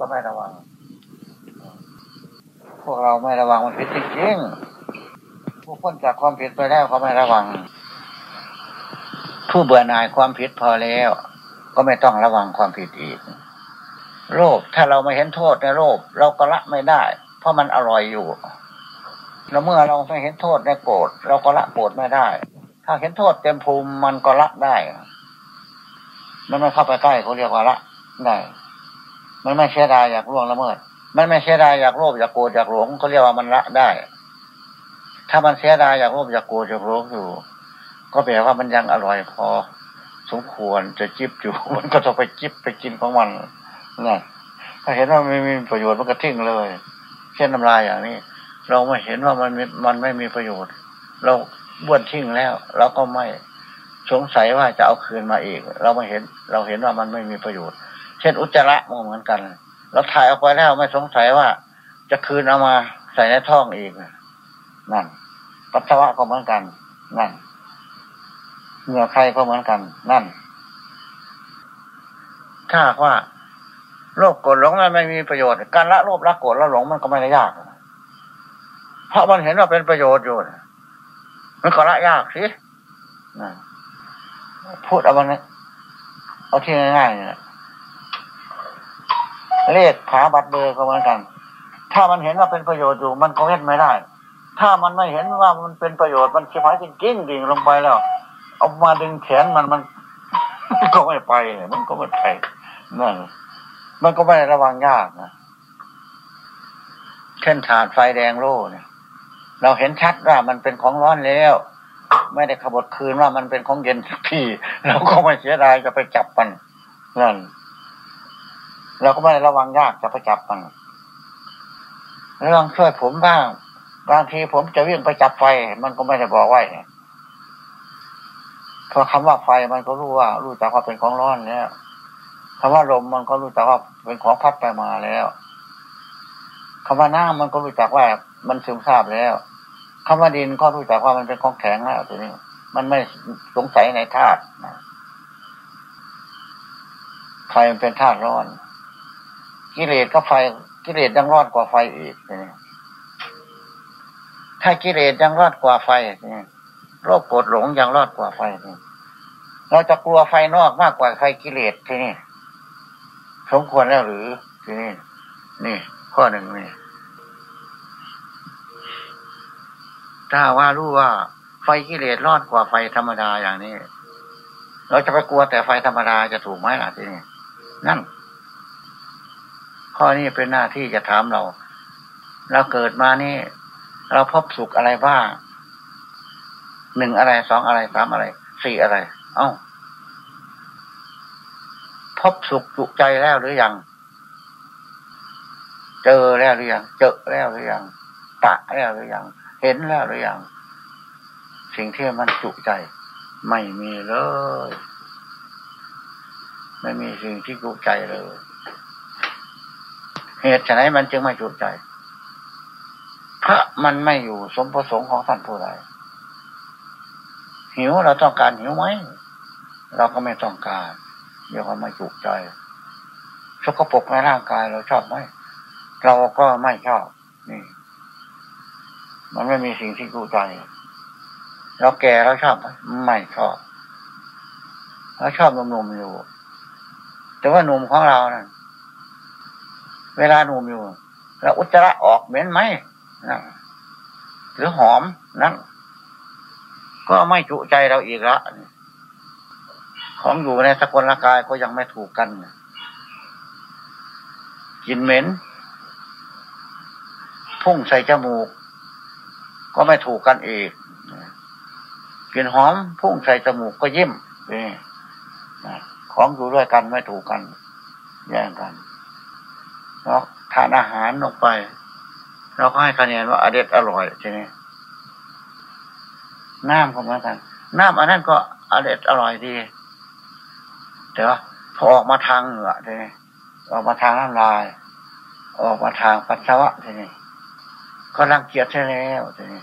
ก็ไม่ระวัง พวกเราไม่ระวังมันผิดจริงๆผู้พ้นจากความผิดไปแล้วเขาไม่ระวัง ผู้เบื่อหน่ายความผิดพอแล้ว ก็ไม่ต้องระวังความผิดอีก โลภถ้าเราไม่เห็นโทษในโลภเราก็ละไม่ได้ เพราะมันอร่อยอยู่ แล้วเมื่อเราไม่เห็นโทษในโกรธเราก็ละโกรธไม่ได้ ถ้าเห็นโทษเต็มภูมิมันก็ละได้ มันไม่เข้าไปใกล้เขาเรียกว่าละได้ มันไม่เสียดายอยากล่วงละเมิด มันไม่เสียดายอยากโลภอยากโกรธอยากหลงเขาเรียกว่ามันละได้ ถ้ามันเสียดายอยากโลภอยากโกรธอยากหลงอยู่ ก็แปลว่ามันยังอร่อยพอ สมควรจะจิบอยู่มันก็ต้องไปจิบไปกินของมันนะถ้าเห็นว่าไม่มีประโยชน์มันก็ทิ้งเลย เช่นน้ำลายอย่างนี้ เราไม่เห็นว่ามันมันไม่มีประโยชน์ เราบ้วนทิ้งแล้วเราก็ไม่สงสัยว่าจะเอาคืนมาอีก เราไม่เห็น เราเห็นว่ามันไม่มีประโยชน์ ช่นอุจจาระมันเหมือนกัน เราถ่ายออกไปแล้วไม่สงสัยว่า จะคืนเอามาใส่ในท้องอีกนั่นปัสสาวะก็เหมือนกัน นั่นเหงื่อใครก็เหมือนกัน นั่น ถ้าว่าโลภโกรธหลงมันไม่มีประโยชน์ การละโลภละโกรธละหลงมันก็ไม่ได้ยาก เพราะมันเห็นว่าเป็นประโยชน์อยู่มันก็ละยากสิพูดเอาวันนี้เอาที่ง่ายๆเนี่ย เลขขาบัตรเบอร์ก็เหมือนกัน ถ้ามันเห็นว่าเป็นประโยชน์อยู่มันก็เว้นไม่ได้ ถ้ามันไม่เห็นว่ามันเป็นประโยชน์มันชิบหายจริงๆดิ่งลงไปแล้ว เอามาดึงแขนมันมันก็ไม่ไป มันก็ไม่ไปนั่นมันก็ไม่ระวังยากนะเช่นถาดไฟแดงโล่เนี่ย เราเห็นชัดว่ามันเป็นของร้อนแล้ว ไม่ได้ขบฏคืนว่ามันเป็นของเย็นสักทีเราก็ไม่เสียดายจะไปจับมันนั่น เราก็ไม่ระวังยากจะไปจับมันลองช่วยผมบ้าง บางทีผมจะวิ่งไปจับไฟ มันก็ไม่ได้บอกไว้เพราะคำว่าไฟมันก็รู้ว่า รู้จักว่าเป็นของร้อนแล้วคำว่าลมมันก็รู้จักว่าเป็นของพัดไปมาแล้วคำว่าน้ำมันก็รู้จักว่ามันซึมซาบแล้วคำว่าดินก็รู้จักว่ามันเป็นของแข็งแล้วทีนี้มันไม่สงสัยในธาตุไฟมันเป็นธาตุร้อน กิเลสก็ไฟ กิเลสยังรอนกว่าไฟอีกนี้ถ้ากิเลสยังรอนกว่าไฟนี่โรคปวดหลงยังรอนกว่าไฟนี่เราจะกลัวไฟนอกมากกว่าไฟกิเลสที่นี้สมควรแล้วหรือที่นี้นี่ ข้อหนึ่งนี่ถ้าว่ารู้ว่าไฟกิเลสรอดกว่าไฟธรรมดาอย่างนี้ เราจะไปกลัวแต่ไฟธรรมดาจะถูกไหมล่ะที่นี้นั่น ข้อนี้เป็นหน้าที่จะถามเรา เราเกิดมานี่ เราพบสุขอะไรบ้างหนึ่งอะไรสองอะไรสามอะไรสี่อะไร เอ้า พบสุขจุใจแล้วหรือยัง เจอแล้วหรือยังเจอแล้วหรือยังตะแล้วหรือยังเห็นแล้วหรือยังสิ่งที่มันจุใจ ไม่มีเลย ไม่มีสิ่งที่จุใจเลย เหตุฉะนั้นมันจึงไม่จุใจพระมันไม่อยู่สมประสงค์ของท่านผู้ใดหิวเราต้องการหิวไหมเราก็ไม่ต้องการเรียกว่าไม่จุใจสกปรกในร่างกายเราชอบไหมเราก็ไม่ชอบ นี่ มันไม่มีสิ่งที่จุใจเราแก่เราชอบไหมไม่ชอบเราชอบหนุ่มๆอยู่ แต่ว่าหนุ่มของเรานะ่ะ เวลาหนุ่มอยู่ แล้วอุจจาระออกเหม็นไหมนะหรือหอมนั่นก็ไม่จุใจเราอีกละของอยู่ในสกุลกายก็ยังไม่ถูกกันกินเหม็น พุ่งใส่จมูก ก็ไม่ถูกกันอีกกินหอม พุ่งใส่จมูกก็ยิ้มของอยู่ด้วยกันไม่ถูกกัน แย่งกัน เราทานอาหารลงไป เราก็ให้คะแนนว่าอเด็ดอร่อยใช่ไหมน้ำก็เหมือนกัน น้ำอันนั้นก็อเด็ดอร่อยดีแต่ว่าพอออกมาทางเหงื่อใช่ไหมออกมาทางน้ำลาย ออกมาทางปัสสาวะใช่ไหมก็รังเกียจใช่แล้วใช่ไหม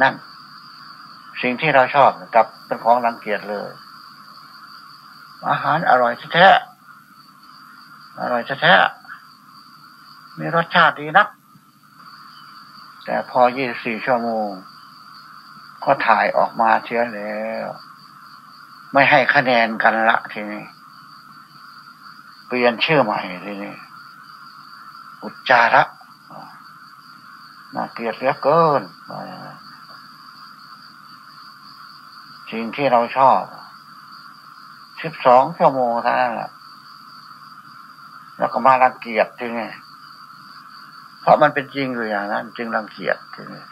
นั่น สิ่งที่เราชอบกับเป็นของรังเกียจเลย อาหารอร่อยแท้อร่อยแท้ มีรสชาติดีนัก แต่พอยี่สี่ชั่วโมง ก็ถ่ายออกมาเชื้อแล้ว ไม่ให้คะแนนกันละทีนี้เปลี่ยนชื่อใหม่ทีนี้อุจจาระน่าเกลียดเหลือเกินสิ่งที่เราชอบสิบสองชั่วโมงเท่านั้นแหละแล้วก็มารังเกียจทีนี้ เพราะมันเป็นจริงอยู่อย่างนั้น จึงรังเกียจทีนี้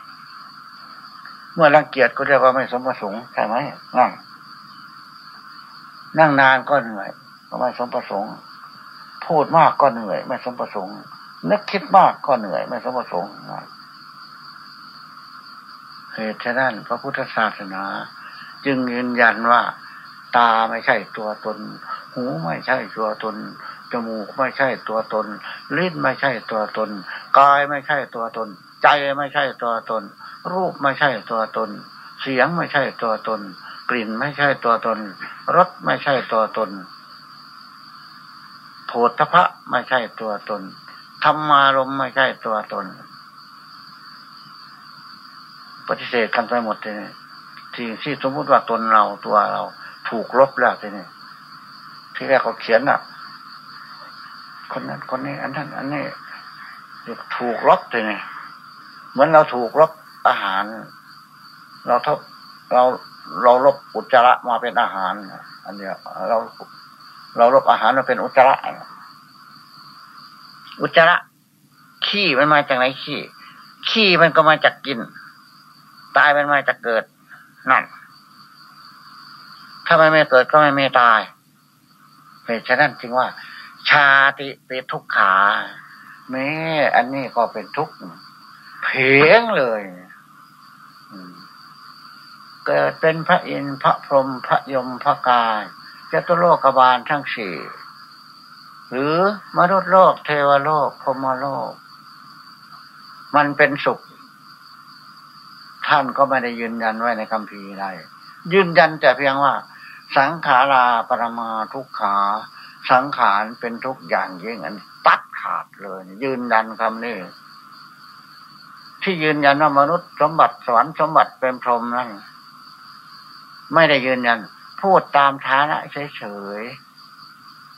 เมื่อรังเกียจก็เรียกว่าไม่สมประสงค์ใช่ไหมนั่ง นั่งนานก็เหนื่อยก็ไม่สมประสงค์ พูดมากก็เหนื่อย ไม่สมประสงค์ นึกคิดมากก็เหนื่อย ไม่สมประสงค์เหตุฉะนั้น พระพุทธศาสนา จึงยืนยันว่า ตาไม่ใช่ตัวตน หูไม่ใช่ตัวตน จมูกไม่ใช่ตัวตน ลิ้นไม่ใช่ตัวตน กายไม่ใช่ตัวตน ใจไม่ใช่ตัวตน รูปไม่ใช่ตัวตน เสียงไม่ใช่ตัวตน กลิ่นไม่ใช่ตัวตน รสไม่ใช่ตัวตนโผฏฐะไม่ใช่ตัวตน ธรรมารมไม่ใช่ตัวตน ปฏิเสธกันไปหมดเลยที่ที่สมมติว่าตนเราตัวเรา ถูกลบแล้วทีนี้ที่แรกเขาเขียนอะ คนนั้นคนนี้ อันนั้นอันนี้ถูกลบเลยเนี่ยเหมือนเราถูกลบอาหาร เราทบเราเราลบอุจจาระมาเป็นอาหาร อันเนี้ยเราเราลบอาหารมาเป็นอุจจาระ อุจจาระ ขี้มันมาจากไหนขี้ ขี้มันก็มาจากกิน ตายมันมาจากเกิด นั่น ถ้าไม่ไม่เกิดก็ไม่ไม่ตาย เหตุฉะนั้นจึงว่า ชาติเป็นทุกขาแม้อันนี้ก็เป็นทุกข์เพียงเลยเกิดเป็นพระอินทร์พระพรหมพระยมพระกายจตุโลกบาลทั้งสี่หรือมนุษย์โลกเทวโลกพรมโลก มันเป็นสุข ท่านก็ไม่ได้ยืนยันไว้ในคำพีใดยืนยันแต่เพียงว่า สังขาราปรมาทุกขา สังขารเป็นทุกอย่างยิ่งอันตัดขาดเลย ยืนยันคำนี้ที่ยืนยันว่ามนุษย์สมบัติสวรรค์สมบัติเป็นพรหมนั่นไม่ได้ยืนยัน พูดตามฐานะเฉย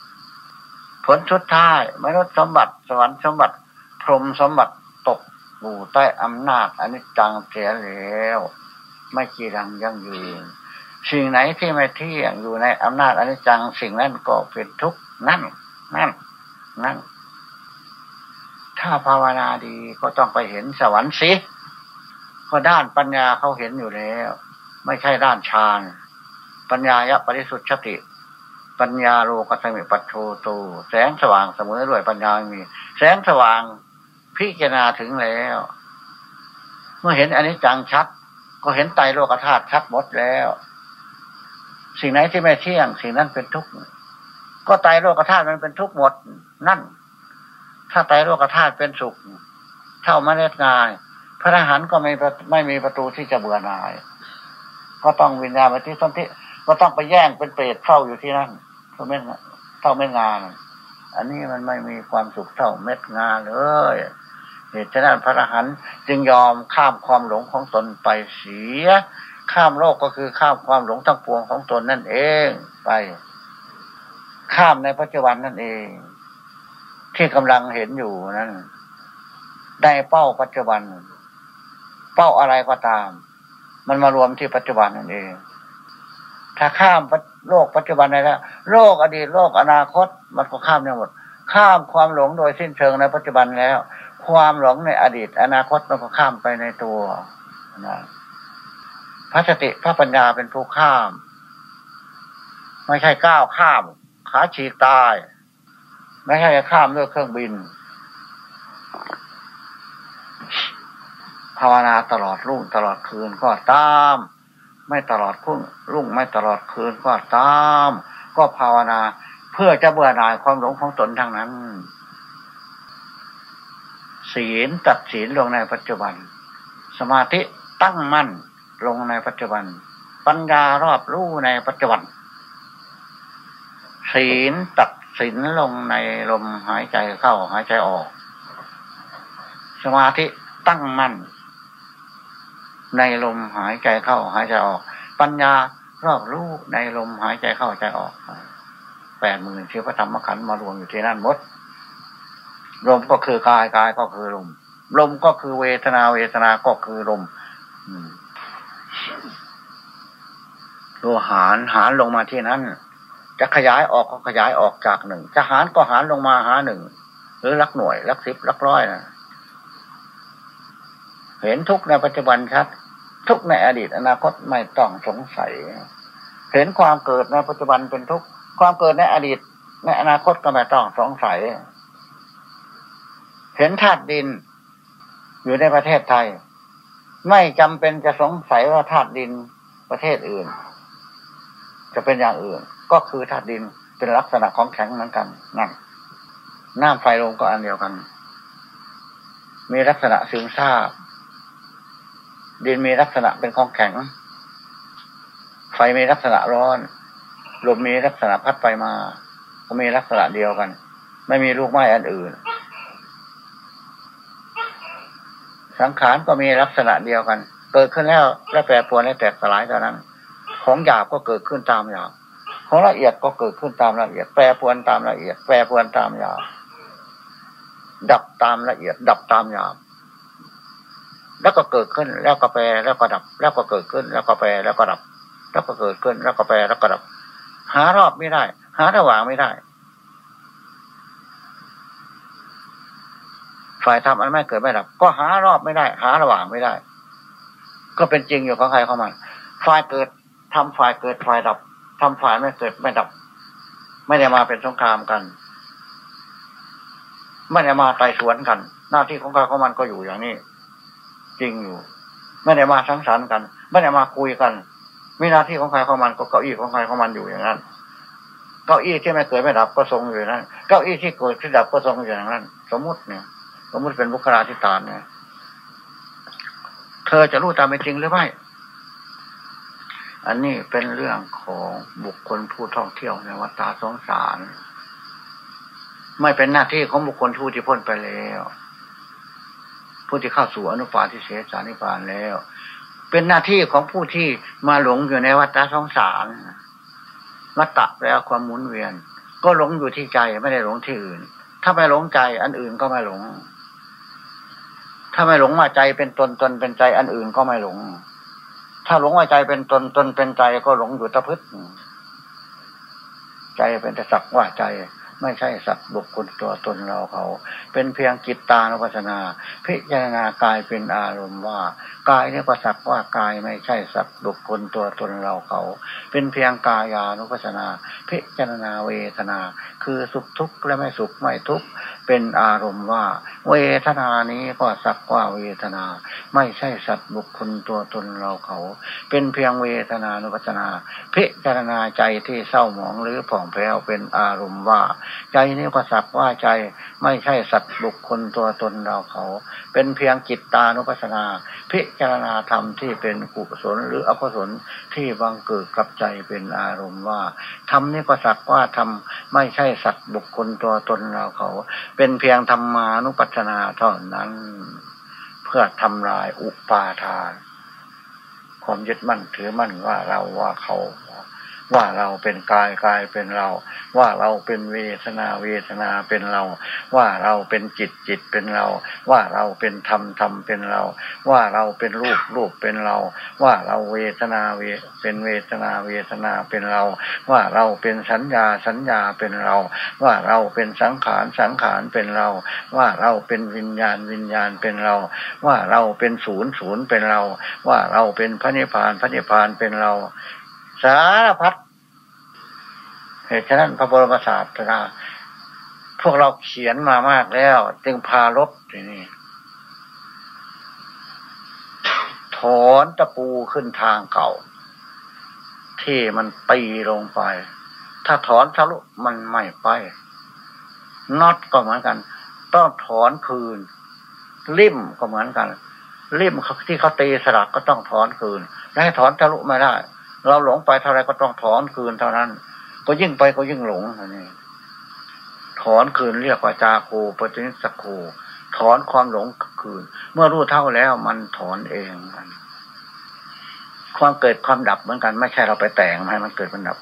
ๆผลชุดท้ายมนุษย์สมบัติสวรรค์สมบัติ พรหมสมบัติตกอยู่ใต้อำนาจอันนี้จังเสียแล้ว ไม่กีรังยั่งยืนสิ่งไหนที่ไม่เที่ยงอยู่ในอำนาจอนิจจังสิ่งนั้นก็เป็นทุกข์ นั่น นั่น นั่น ถ้าภาวนาดีก็ต้องไปเห็นสวรรค์สิก็ด้านปัญญาเขาเห็นอยู่แล้ว ไม่ใช่ด้านฌาน ปัญญายะปริสุทธิติ ปัญญาโลกัสมิปัจโชโตแสงสว่างเสมอด้วยปัญญามี แสงสว่างพิจารณาถึงแล้ว เมื่อเห็นอันนี้จังชัด ก็เห็นไตโลกธาตุชัดหมดแล้ว สิ่งไหนที่ไม่เที่ยง สิ่งนั้นเป็นทุกข์ ก็ไตโลกธาตุมันเป็นทุกข์หมดนั่น ถ้าไตโลกธาตุเป็นสุข เท่าเมล็ดงาย พระอรหันต์ก็ไม่ไม่มีประตูที่จะเบื่อหน่าย ก็ต้องวิญญาณไปที่สนธิก็ต้องไปแย่งเป็นเปรตเข้าอยู่ที่นั่นเท่าเม็ดเท่าเม็ดงานอันนี้มันไม่มีความสุขเท่าเม็ดงานเลยเหตุฉะนั้นพระอรหันต์จึงยอมข้ามความหลงของตนไปเสีย ข้ามโลกก็คือข้ามความหลงทั้งปวงของตนนั่นเองไป ข้ามในปัจจุบันนั่นเอง ที่กำลังเห็นอยู่นั้นได้เป้าปัจจุบัน เป้าอะไรก็ตาม มันมารวมที่ปัจจุบันนั่นเอง ถ้าข้ามโลกปัจจุบันได้แล้วโลกอดีตโลกอนาคต มันก็ข้ามได้หมด ข้ามความหลงโดยสิ้นเชิงในปัจจุบันแล้ว ความหลงในอดีต อนาคตมันก็ข้ามไปในตัวนะพระสติพระปัญญาเป็นผู้ข้าม ไม่ใช่ก้าวข้าม ขาฉีกตาย ไม่ใช่ข้ามด้วยเครื่องบิน ภาวนาตลอดรุ่งตลอดคืนก็ตาม ไม่ตลอดพุ่งรุ่งไม่ตลอดคืนก็ตาม ก็ภาวนาเพื่อจะเบื่อหน่ายความหลงของตนทั้งนั้น ศีลตัดศีลลงในปัจจุบัน สมาธิตั้งมั่นลงในปัจจุบัน ปัญญารอบรู้ในปัจจุบัน ศีลตัดสินลงในลมหายใจเข้าหายใจออก สมาธิตั้งมั่น ในลมหายใจเข้าหายใจออก ปัญญารอบรู้ในลมหายใจเข้าใจออกแปดหมื่นเชื้อพระธรรมขันธ์มารวมอยู่ที่นั่นหมดลมก็คือกายกายก็คือลมลมก็คือเวทนาเวทนาก็คือลมตัวหารหารลงมาที่นั้น จะขยายออกก็ขยายออกจากหนึ่งจะหารก็หารลงมาหาหนึ่งหรือลักหน่วยลักสิบลักร้อยนะเห็นทุกในปัจจุบันชัด ทุกในอดีตอนาคตไม่ต้องสงสัย เห็นความเกิดในปัจจุบันเป็นทุกความเกิดในอดีต ในอนาคตก็ไม่ต้องสงสัย เห็นธาตุดิน อยู่ในประเทศไทย ไม่จำเป็นจะสงสัยว่าธาตุดินประเทศอื่น จะเป็นอย่างอื่น ก็คือธาตุดินเป็นลักษณะของแข็งเหมือนกันนั่นน้ำไฟลมก็อันเดียวกัน มีลักษณะซึมซาบดินมีลักษณะเป็นของแข็ง ไฟมีลักษณะร้อนลมมีลักษณะพัดไปมา ก็มีลักษณะเดียวกัน ไม่มีลูกไม้อันอื่น สังขารก็มีลักษณะเดียวกัน เกิดขึ้นแล้วและแปรปรวนและแตกสลายเท่านั้น ของหยาบก็เกิดขึ้นตามหยาบ ของละเอียดก็เกิดขึ้นตามละเอียด แปรปวนตามละเอียด แปรปวนตามหยาบดับตามละเอียด ดับตามหยาบแล้วก็เกิดขึ้น แล้วก็แปรแล้วก็ดับ แล้วก็เกิดขึ้น แล้วก็แปรแล้วก็ดับ แล้วก็เกิดขึ้น แล้วก็แปรแล้วก็ดับ หารอบไม่ได้ หาระหว่างไม่ได้ ฝ่ายทำอันไม่เกิดไม่ดับ ก็หารอบไม่ได้ หาระหว่างไม่ได้ ก็เป็นจริงอยู่ของใครของมันฝ่ายเกิดทำฝ่ายเกิดฝ่ายดับ ทำฝ่ายไม่เกิดไม่ดับ ไม่ได้มาเป็นสงครามกัน ไม่ได้มาไต่สวนกัน หน้าที่ของใครของมันก็อยู่อย่างนี้ จริงอยู่ ไม่ได้มาสังสรรค์กัน ไม่ได้มาคุยกันมีหน้าที่ของใครของมันก็เก้าอี้ของใครของมันอยู่อย่างนั้น เก้าอี้ที่ไม่เกิดไม่ดับก็ทรงอยู่นั้น เก้าอี้ที่เกิดที่ดับก็ทรงอยู่อย่างนั้น สมมุติเนี่ย สมมุติเป็นบุคลาธิตานเนี่ย เธอจะรู้ตามเป็นจริงหรือไม่ อันนี้เป็นเรื่องของบุคคลผู้ท่องเที่ยวในวัฏสงสาร ไม่เป็นหน้าที่ของบุคคลผู้ที่พ้นไปแล้ว ผู้ที่เข้าสู่อนุปาทิเสสานิพานแล้ว เป็นหน้าที่ของผู้ที่มาหลงอยู่ในวัฏสงสารวัฏฏะแปลความหมุนเวียน ก็หลงอยู่ที่ใจไม่ได้หลงที่อื่น ถ้าไม่หลงใจอันอื่นก็ไม่หลง ถ้าไม่หลงว่าใจเป็นตนตนเป็นใจอันอื่นก็ไม่หลง ถ้าหลงว่าใจเป็นตนตนเป็นใจก็หลงอยู่ตะพึดใจเป็นแต่สักว่าใจ ไม่ใช่สัตว์บุคคลตัวตนเราเขา เป็นเพียงจิตตานุปัสนา พิจารณากายเป็นอารมณ์ว่ากายนี่ก็สักว่ากายไม่ใช่สัตว์บุคคลตัวตนเราเขา เป็นเพียงกายานุปัสนา พิจารณาเวทนา คือสุขทุกข์และไม่สุขไม่ทุกข์เป็นอารมณ์ว่า เวทนานี้ก็สักว่าเวทนา ไม่ใช่สัตว์บุคคลตัวตนเราเขา เป็นเพียงเวทนานุปัสนา พิจารณาใจที่เศร้าหมองหรือผ่องแผ้วเป็นอารมณ์ว่า ใจนี้ก็สักว่าใจไม่ใช่สัตว์บุคคลตัวตนเราเขา เป็นเพียงจิตตานุปัสนา พิจารณาธรรมที่เป็นกุศลหรืออกุศลที่บังเกิดกับใจเป็นอารมณ์ว่าธรรมนี้ก็สักว่าธรรมไม่ใช่สัตว์บุคคลตัวตนเราเขา เป็นเพียงธรรมานุปัชนาเท่านั้น เพื่อทำลายอุปาทาน ความยึดมั่นถือมั่นว่าเราว่าเขา ว่าเราเป็นกายกายเป็นเรา ว่าเราเป็นเวทนาเวทนาเป็นเรา ว่าเราเป็นจิตจิตเป็นเรา ว่าเราเป็นธรรมธรรมเป็นเรา ว่าเราเป็นรูปรูปเป็นเรา ว่าเราเวทนาเวเป็นเวทนาเวทนาเป็นเรา ว่าเราเป็นสัญญาสัญญาเป็นเรา ว่าเราเป็นสังขารสังขารเป็นเรา ว่าเราเป็นวิญญาณวิญญาณเป็นเรา ว่าเราเป็นศูนย์ศูนย์เป็นเรา ว่าเราเป็นพระนิพพานพระนิพพานเป็นเรา สารพัด เหตุฉะนั้นพระบรมศาสตราพวกเราเขียนมามากแล้ว จึงพาลบทีนี้ถอนตะปูขึ้นทางเก่า ที่มันตีลงไป ถ้าถอนทะลุมันไม่ไปน็อตก็เหมือนกัน ต้องถอนคืน ริมก็เหมือนกัน ริมที่เขาตีสลักก็ต้องถอนคืนและให้ถอนทะลุไม่ได้ เราหลงไปเท่าไรก็ต้องถอนคืนเท่านั้น ก็ยิ่งไปก็ยิ่งหลงอนี่ถอนคืนเรียกว่าจาโคปจินิสโคถอนความหลงคืน เมื่อรู้เท่าแล้วมันถอนเองมันความเกิดความดับเหมือนกันไม่ใช่เราไปแต่งให้มันเกิดมันดับ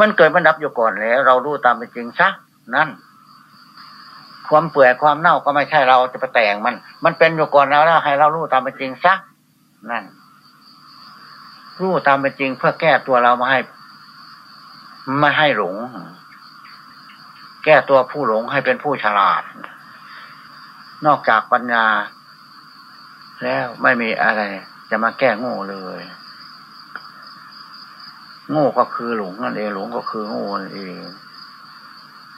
มันเกิดมันดับอยู่ก่อนแล้ว เรารู้ตามเป็นจริงซะนั่น ความเปื่อยความเน่าก็ไม่ใช่เราจะไปแต่งมัน มันเป็นอยู่ก่อนแล้วแล้วให้เรารู้ตามเป็นจริงซะนั่นรู้ตามเป็นจริงเพื่อแก้ตัวเรามาให้ ไม่ให้หลง แก้ตัวผู้หลงให้เป็นผู้ฉลาด นอกจากปัญญา แล้วไม่มีอะไร จะมาแก้โง่เลยโง่ก็คือหลงนั่นเองหลงก็คือโง่นั่นเอง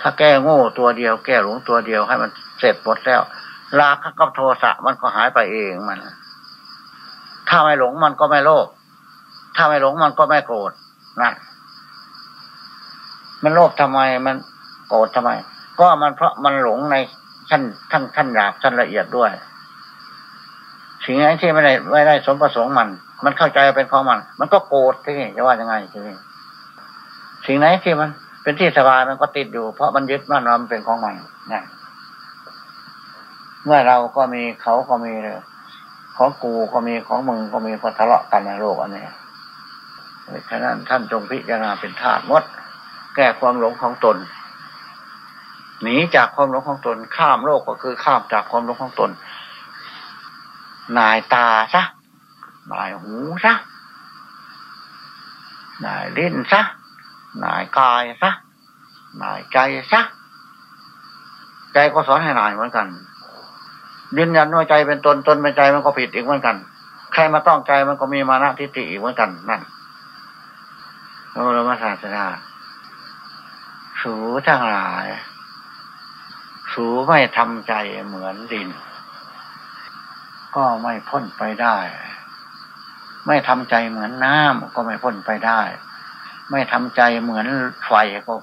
ถ้าแก้โง่ตัวเดียว แก้หลงตัวเดียวให้มันเสร็จหมดแล้วราคะกับโทสะมันก็หายไปเองมัน ถ้าไม่หลงมันก็ไม่โลภถ้าไม่หลงมันก็ไม่โกรธนั่น มันโลภทำไมมันโกรธทำไม ก็มันเพราะมันหลงในชั้นทั้งชั้นหยาบชั้นละเอียดด้วยสิ่งไหนที่ไม่ได้ไม่ได้สมประสงค์มัน มันเข้าใจเป็นของมัน มันก็โกรธที่จะว่ายังไงที่สิ่งไหนที่มัน เป็นที่สบายมันก็ติดอยู่ เพราะมันยึดมั่นว่ามันเป็นของมันนะเมื่อเราก็มีเขาก็มีเลยของกูก็มีของมึงก็มีก็ทะเลาะกันในโลกอันนี้ฉะนั้นท่านจงพิจารณาเป็นธาตุมด ก้ความหลงของตน หนีจากความหลงของตน ข้ามโลกก็คือข้ามจากความหลงของตน นายตาซะนายหูซะนายเลิ้นซะนายกายซะนายใจซะใจก็สอนให้นายเหมือนกันยืนยันว่าใจเป็นตนตนเป็นใจมันก็ผิดอีกเหมือนกัน ใครมาต้องใจมันก็มีมานะทิฏฐิอีกเหมือนกันนั่นพระบรมศาสดา สูทั้งหลาย สูไม่ทำใจเหมือนดิน ก็ไม่พ้นไปได้ ไม่ทำใจเหมือนน้ำก็ไม่พ้นไปได้ ไม่ทำใจเหมือนไฟก็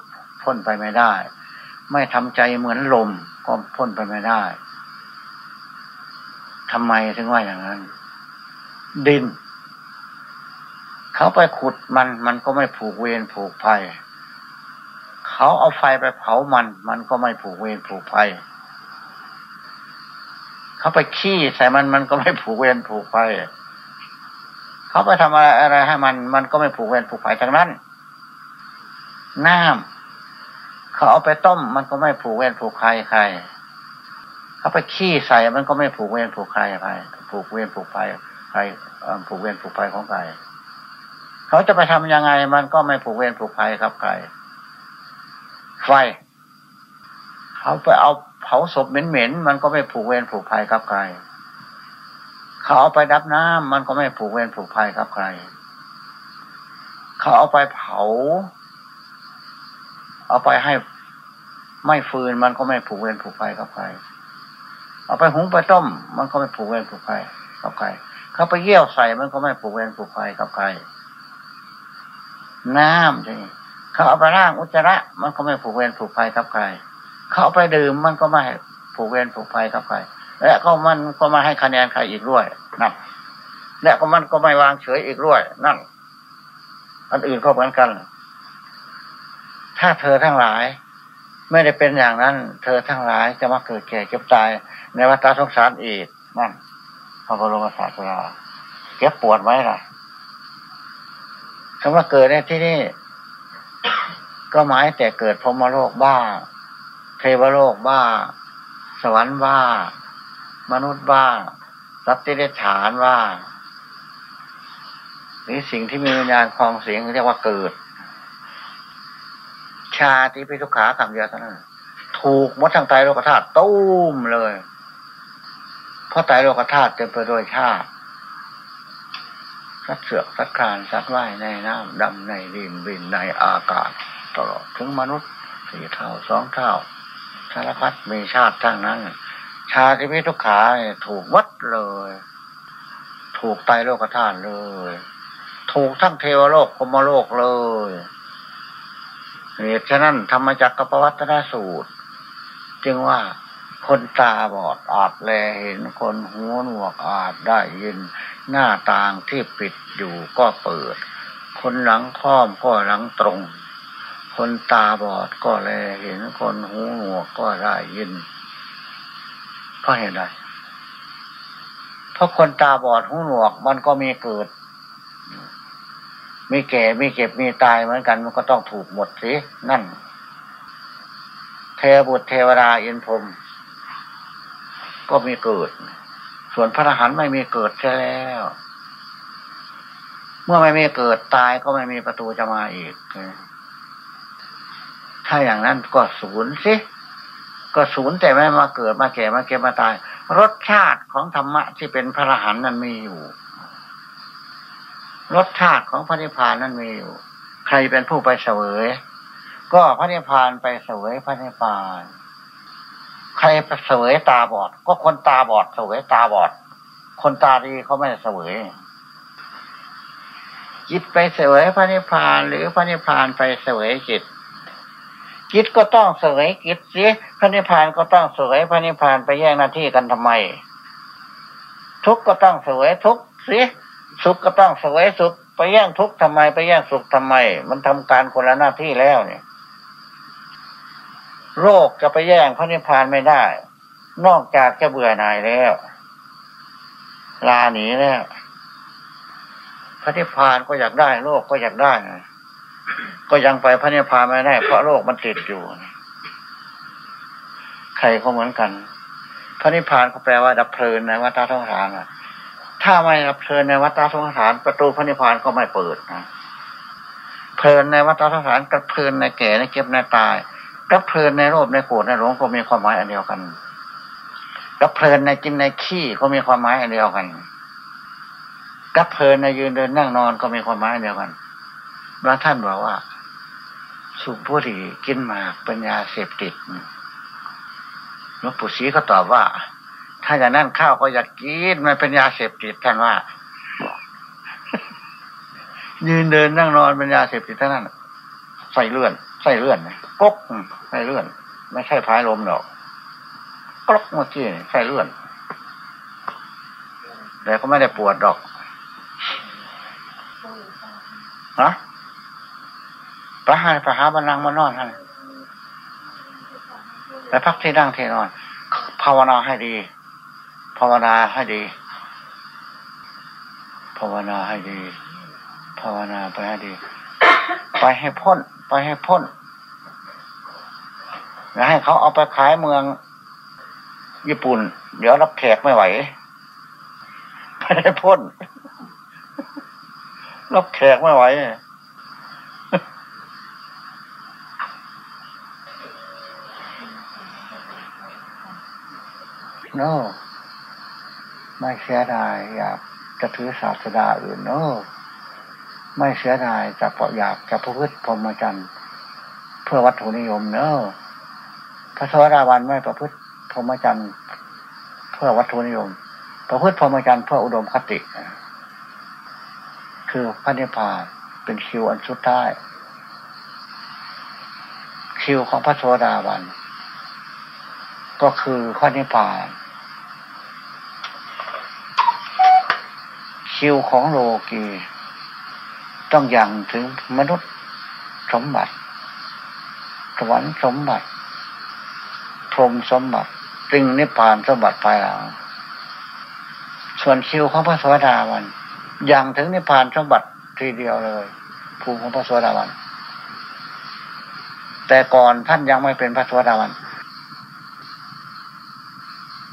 พ้นไปไม่ได้ ไม่ทำใจเหมือนลมก็พ้นไปไม่ได้ทำไมถึงว่าอย่างนั้น ดิน เขาไปขุดมันมันก็ไม่ผูกเวรผูกภัย เขาเอาไฟไปเผามัน มันก็ไม่ผูกเวรผูกภัยเขาไปขี้ใส่มันมันก็ไม่ผูกเวรผูกภัยเขาไปทำอะไรอะไรให้มัน มันก็ไม่ผูกเวรผูกภัยทั้งนั้น น้ำเขาเอาไปต้ม มันก็ไม่ผูกเวรผูกภัยใคร เขาไปขี้ใส่มันก็ไม่ผูกเวรผูกใครไปผูกเวรผูกภัยใครผูกเวรผูกภัยของใครเขาจะไปทำยังไง มันก็ไม่ผูกเวรผูกภัยครับใคร ไฟเขาไปเอาเผาศพเหม็นๆมันก็ไม่ผูกเวรผูกภัยครับใครเขาเอาไปดับน้ำมันก็ไม่ผูกเวรผูกภัยครับใคร เขาเอาไปเผา เอาไปให้ไม่ฟืนมันก็ไม่ผูกเวรผูกภัยครับใคร เอาไปหุงไปต้ม มันก็ไม่ผูกเวรผูกภัยกับใคร เขาไปเยี่ยวใส่มันก็ไม่ผูกเวรผูกภัยกับใคร น้ำที่ เขาเอาไปร่างอุจจาระ มันก็ไม่ผูกเวรผูกภัยกับใคร เขาเอาไปดื่มมันก็ไม่ผูกเวรผูกภัยกับใคร และก็มันก็มาให้คะแนนใครอีกด้วยนะและก็มันก็ไม่วางเฉยอีกด้วย นั่น อันอื่นก็เหมือนกัน ถ้าเธอทั้งหลาย ไม่ได้เป็นอย่างนั้น เธอทั้งหลายจะมาเกิดแก่เจ็บตาย ในวัฏสงสารอีกนั่นพระบรมศาสดาเก็บปวดไว้ล่ะคำว่าเกิดในที่นี่ ก็หมายแต่เกิดพรมโลกบ้าเทวโลกบ้า สวรรค์บ้า มนุษย์บ้าสัตว์ที่ได้ฐานว่าหรือสิ่งที่มีวิญญาณคลองเสียงเรียกว่าเกิด ชาติพิทุขาคำเดียวเท่านั้นถูกมดทางไตโลกธาตุตุ้มเลย เพราะไตโลกธาตุเต็มไปด้วยชาติ สัตว์เสือกสัตว์คลานสัตว์ว่ายในน้ำดำในดินบินในอากาศ ตลอดถึงมนุษย์สี่เท่าสองเท่าสารพัดมีชาติทั้งนั้น ชาติพิทุกขาถูกวัดเลย ถูกไตโลกธาตุเลย ถูกทั้งเทวโลกพมโลกเลยเหตุฉะนั้นธรรมจักรปวัตนสูตร จึงว่าคนตาบอดอาจแลเห็นคนหูหนวกอาจได้ยิน หน้าต่างที่ปิดอยู่ก็เปิด คนหลังค้อมก็หลังตรง คนตาบอดก็แลเห็นคนหูหนวกก็ได้ยิน เพราะเหตุใดเพราะคนตาบอดหูหนวกมันก็มีเกิด มีแก่มีเก็บมีตายเหมือนกันมันก็ต้องถูกหมดสินั่น เทวบุตรเทวดาอินพรมก็มีเกิด ส่วนพระอรหันต์ไม่มีเกิดใช่แล้ว เมื่อไม่มีเกิดตายก็ไม่มีประตูจะมาอีก ถ้าอย่างนั้นก็ศูนย์สิ ก็ศูนย์แต่ไม่มาเกิดมาแก่มาเก็บมาตาย รสชาติของธรรมะที่เป็นพระอรหันต์นั้นมีอยู่ รสชาติของพระนิพพานนั้นมีอยู่ ใครเป็นผู้ไปเสวย ก็พระนิพพานไปเสวยพระนิพพาน ใครเสวยตาบอด ก็คนตาบอดเสวยตาบอด คนตาดีเขาไม่เสวยจิตไปเสวยพระนิพพานหรือพระนิพพานไปเสวยจิตจิตก็ต้องเสวยจิตสิพระนิพพานก็ต้องเสวยพระนิพพานไปแย่งหน้าที่กันทำไม ทุกก็ต้องเสวยทุกสิสุขก็ต้องเสวยสุขไปแย่งทุกข์ทำไมไปแย่งสุขทำไม มันทำการคนละหน้าที่แล้วเนี่ย โรคจะไปแย่งพระนิพพานไม่ได้ นอกจากจะเบื่อหน่ายแล้ว ลาหนีแล้วพระนิพพานก็อยากได้ โลกก็อยากได้ ก็ยังไปพระนิพพานไม่ได้ เพราะโลกมันติดอยู่ ใครก็เหมือนกัน พระนิพพานก็แปลว่าดับเพลินในวัฏสงสารถ้าไม่ดับเพลินในวัฏสงสารประตูพระนิพพานก็ไม่เปิดนะเพลินในวัฏสงสารกับเพลินในแก่ในเก็บในตาย กับเพลินในโลภในโกรธในหลงก็มีความหมายอันเดียวกันกับเพลินในกินในขี้ก็มีความหมายอันเดียวกันกับเพลินในยืนเดินนั่งนอนก็มีความหมายอันเดียวกันบางท่านบอกว่าสุภบุรีกินหมากป็นยาเสพติดหลวงปู่ศรีก็ตอบว่า ถ้าอย่างนั้นข้าวก็อยากกินมันเป็นยาเสพติดท่านว่า ยืนเดินนั่งนอนเป็นยาเสพติดท่านั้นใส่เลื่อน ใส่เลื่อนกกใส่เลื่อน ไม่ใช่พายลมหรอกกรกเมื่อกี้ใส่เลื่อนแต่ก็ไม่ได้ปวดดอกฮะปะหาปะหาบันลังมานอนฮะไปพักที่นั่งที่นอน ภาวนาให้ดี ภาวนาให้ดี ภาวนาให้ดี ภาวนาไปให้ดี ไปให้พ้น ไปให้พ้นอย่าให้เขาเอาไปขายเมือง ญี่ปุ่น เดี๋ยวรับแขกไม่ไหวไม่ได้พ้น รับแขกไม่ไหวโน่ไม่เสียดายอยากจะถือศาสดาอื่นโน่ ไม่เสียดายจะเพราะอยากจะพูดพรหมจรรย์เพื่อวัตถุนิยมเนอะพระสวัสดาวันไม่ประพฤติพรหมจรรย์เพื่อวัตถุนิยม ประพฤติพรหมจรรย์เพื่ออุดมคติ คือพระนิพพานเป็นคิวอันสุดท้าย คิวของพระสวัสดาวัน ก็คือพระนิพพาน คิวของโลกี ต้องอย่างถึงมนุษย์สมบัติ สวรรค์สมบัติ พรมสมบัติจึงนิพพานสมบัติภายหลัง ส่วนคิวของพระสวัสดาวันอย่างถึงนิพพานสมบัติทีเดียวเลย ภูมิของพระสวัสดาวัน แต่ก่อนท่านยังไม่เป็นพระสวัสดาวัน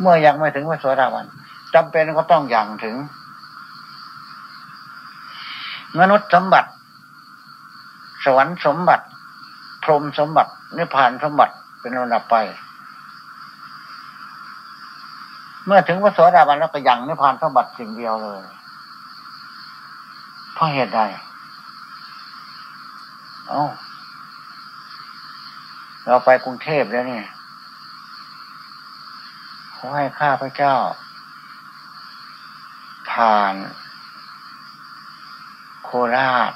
เมื่อยังไม่ถึงพระสวัสดาวันจำเป็นก็ต้องอย่างถึง มนุษย์สมบัติ สวรรค์สมบัติ พรมสมบัตินิพพานสมบัติเป็นลำดับไป เมื่อถึงพระโสดาบันแล้วก็ยังนิพพานสมบัติสิ่งเดียวเลยเพราะเหตุใดเอาเราไปกรุงเทพแล้วนี่ขอให้ข้าพระเจ้า ผ่าน ราช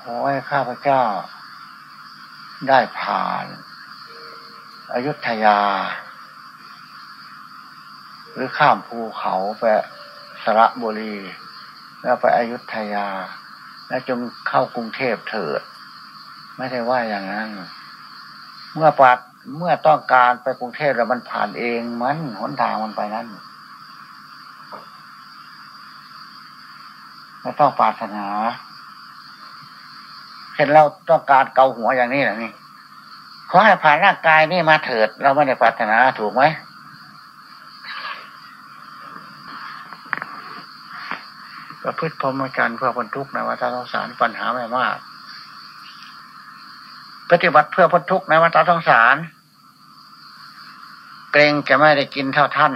ขอให้ข้าพเจ้า ได้ผ่านอายุทยา หรือข้ามภูเขาไปสระบุรี แล้วไปอยุธยา แล้วจงเข้ากรุงเทพเถิด ไม่ได้ว่าอย่างนั้น เมื่อปัดเมื่อต้องการไปกรุงเทพแล้วมันผ่านเองมันหนทางมันไปนั้น ไม่ต้องปรารถนาเห็นเราต้องการเกาหัวอย่างนี้แหละนี่ขอให้ผ่านร่างกายนี่มาเถิด เราไม่ได้ปรารถนาถูกไหมประพฤติพรหมจรรย์เพื่อพ้นทุกข์ในวัฏสงสารปัญหาไม่มาก ปฏิบัติเพื่อพ้นทุกข์ในวัฏสงสาร เกรงจะไม่ได้กินเท่าท่าน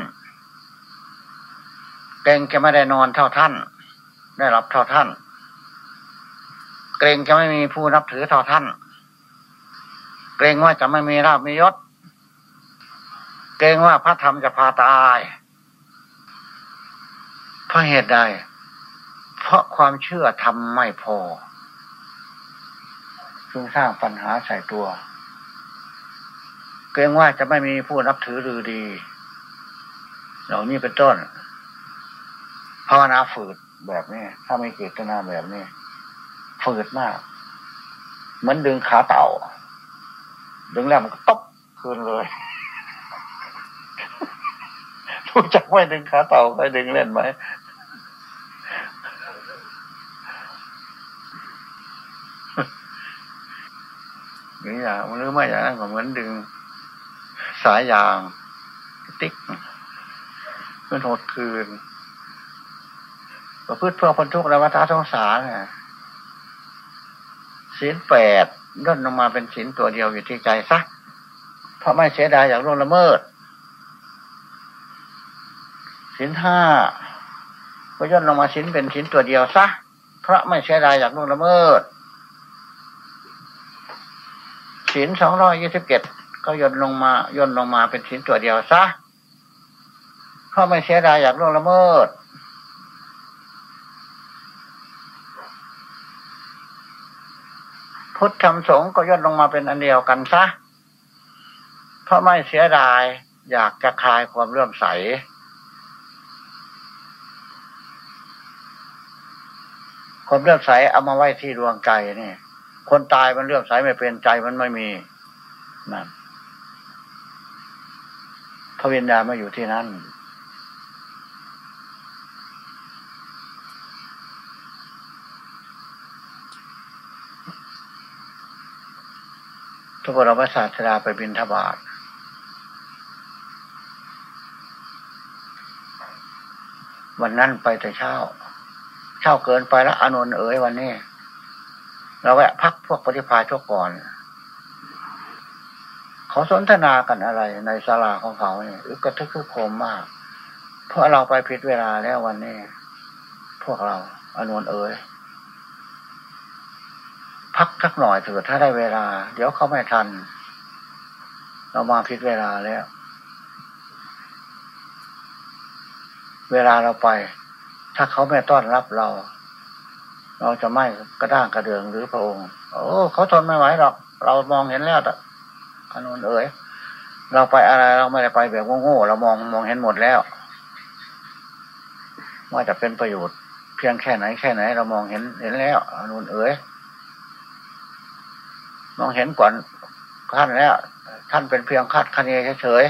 เกรงจะไม่ได้นอนเท่าท่าน ได้รับเท่าท่าน เกรงจะไม่มีผู้นับถือเท่าท่าน เกรงว่าจะไม่มีราบมียศ เกรงว่าพระธรรมจะพาตาย เพราะเหตุใด เพราะความเชื่อทำไม่พอจึงสร้างปัญหาใส่ตัว เกรงว่าจะไม่มีผู้นับถือหรือดี เหล่านี้เป็นต้นภาวนาฝืด แบบนี้ ถ้าไม่เกตนาแบบนี้ฝืดมาก เหมือนดึงขาเต่า ดึงแล้วมันก็ตบคืนเลยรู้จักไม่ดึงขาเต่าเคยดึงเล่นไหมหรืออย่างหรือไม่อย่างนั้นก็เหมือนดึง สายยาง ติ๊กมันหดคืน ประพฤติเพื่อพ้นทุกข์และวัฏสงสารศีลแปดย่นลงมาเป็นศีลตัวเดียวอยู่ที่ใจซะเพราะไม่เสียดายอยากล่วงละเมิดศีลห้าก็ย่นลงมาศีลเป็นศีลตัวเดียวซะเพราะไม่เสียดายอยากล่วงละเมิดศีลสองร้อยยี่สิบเจ็ดก็ย่นลงมาย่นลงมาเป็นศีลตัวเดียวซะเพราะไม่เสียดายอยากล่วงละเมิด พุทธธรรมสงฆ์ก็ย่นลงมาเป็นอันเดียวกันซะ เพราะไม่เสียดายอยากจะคลายความเลื่อมใส ความเลื่อมใสเอามาไว้ที่ดวงใจนี่ คนตายมันเลื่อมใสไม่เป็นใจมันไม่มีนั่นพระวิญญาณมาอยู่ที่นั่น ทุกคนเราพระศาสดาไปบินทบาทวันนั้นไปแต่เช้า เช้าเกินไปแล้วอานนท์เอ๋ยวันนี้เราแวะพักพวกปฏิภาชกก่อน เขาสนทนากันอะไร ในศาลาของเขาเนี่ยอึกกระทึกคึกโคมมาก เพราะเราไปผิดเวลาแล้ววันนี้ พวกเราอานนท์เอ๋ย พักสักหน่อยเถิดถ้าได้เวลา เดี๋ยวเขาไม่ทัน เรามาผิดเวลาแล้ว เวลาเราไป ถ้าเขาไม่ต้อนรับเรา เราจะไม่กระด้างกระเดืองหรือพระองค์โอ้เขาทนไม่ไหวหรอก เรามองเห็นแล้วแต่อนุนเอ๋ยเราไปอะไรเราไม่ได้ไปแบบโง่ๆเรามองมองเห็นหมดแล้ว ว่าจะเป็นประโยชน์ เพียงแค่ไหนแค่ไหน เรามองเห็นเห็นแล้วอนุนเอ๋ย มองเห็นก่อนท่านแล้วท่านเป็นเพียงคาดคะเนเฉย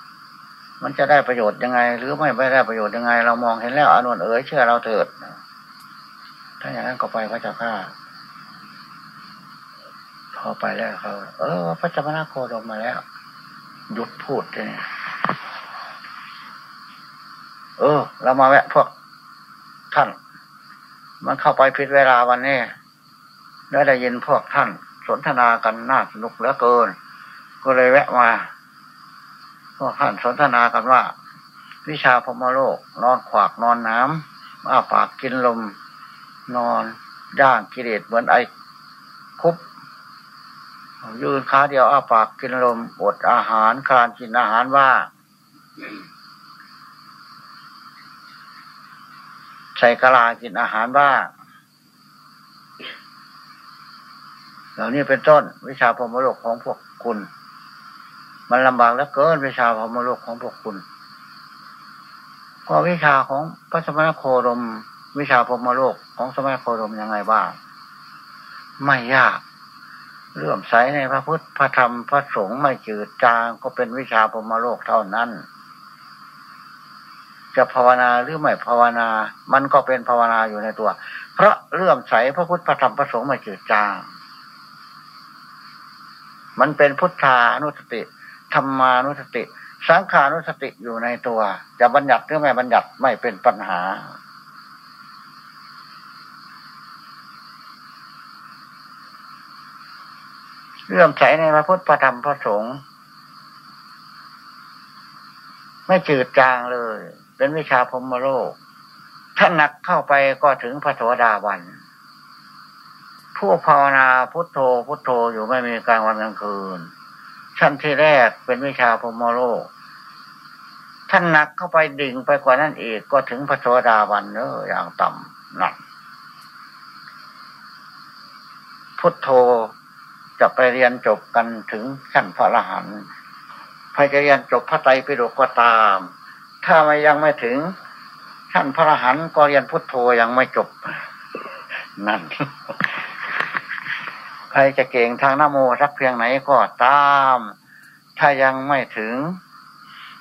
ๆมันจะได้ประโยชน์ยังไง หรือไม่ไม่ได้ประโยชน์ยังไง เรามองเห็นแล้วอนุนเอ๋ยเชื่อเราเถิดถ้าอย่างนั้นก็ไปพระเจ้าข้าพอไปแล้วเขาเออ พระเจ้าพระนาโคดมมาแล้วหยุดพูดเลยเออ เรามาแวะพวกท่าน มันเข้าไปผิดเวลาวันนี้ได้ได้ยินพวกท่าน สนทนากันน่าสนุกเหลือเกิน ก็เลยแวะมาพวกท่านสนทนากันว่า วิชาพมโลก นอนขวากนอนน้ำอ้าปากกินลม นอนย่างกิเลสเหมือนไอคุบยืนขาเดียวอ้าปากกินลมอดอาหารคลานกินอาหารว่าใส่กะลากินอาหารว่า เหล่านี้เป็นต้น วิชาพรมโลกของพวกคุณ มันลำบากแล้วเกินวิชาพรมโลกของพวกคุณก็วิชาของพระสมณโคดม วิชาพรมโลกของสมณโคดมยังไงบ้าง ไม่ยากเลื่อมใสในพระพุทธพระธรรมพระสงฆ์ไม่จืดจางก็เป็นวิชาพรมโลกเท่านั้น จะภาวนาหรือไม่ภาวนา มันก็เป็นภาวนาอยู่ในตัว เพราะเลื่อมใสพระพุทธพระธรรมพระสงฆ์ไม่จืดจาง มันเป็นพุทธานุสติธรรมานุสติ สังขานุสติอยู่ในตัว จะบัญญัติหรือไม่บัญญัติไม่เป็นปัญหาเลื่อมใสในพระพุทธพระธรรมพระสงฆ์ไม่จืดจางเลย เป็นวิชาพรมโลก ถ้าหนักเข้าไปก็ถึงพระโสดาบัน ผู้ภาวนาพุทโธพุทโธอยู่ไม่มีกลางวันกลางคืน ชั้นที่แรกเป็นวิชาพมโลกท่านหนักเข้าไปดิ่งไปกว่านั้นอีกก็ถึงพระโสดาบันเนออย่างต่ำหนัก พุทโธจะไปเรียนจบกันถึงขั้นพระอรหันต์ใครจะเรียนจบพระไตรปิฎกก็ตาม ถ้าไม่ยังไม่ถึงขั้นพระอรหันต์ก็เรียนพุทโธยังไม่จบ นั่น รจะเก่งทางนโมสักเพียงไหนก็ตาม ถ้ายังไม่ถึง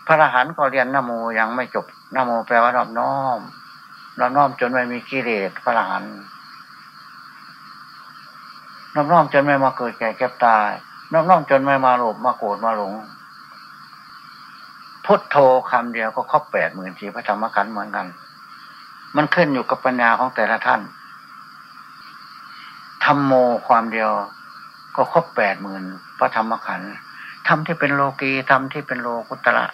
พระอรหันต์ก็เรียนนโมยังไม่จบนโมแปลว่ารอบน้อมรอบน้อมจนไม่มีกิเลสพระอรหันต์นอมน้อมจนไม่มาเกิดแก่เก็บตายนอมน้อมจนไม่มาหลบมาโกรธมาหลงพุทโธคำเดียวก็ครอบแปดหมื่นสี่พระธรรมขันธ์เหมือนกัน มันขึ้นอยู่กับปัญญาของแต่ละท่าน ธรรมโมความเดียว ก็ครบแปดหมื่นพระธรรมขันธ์ธรรมที่เป็นโลกีธรรมที่เป็นโลกุตระ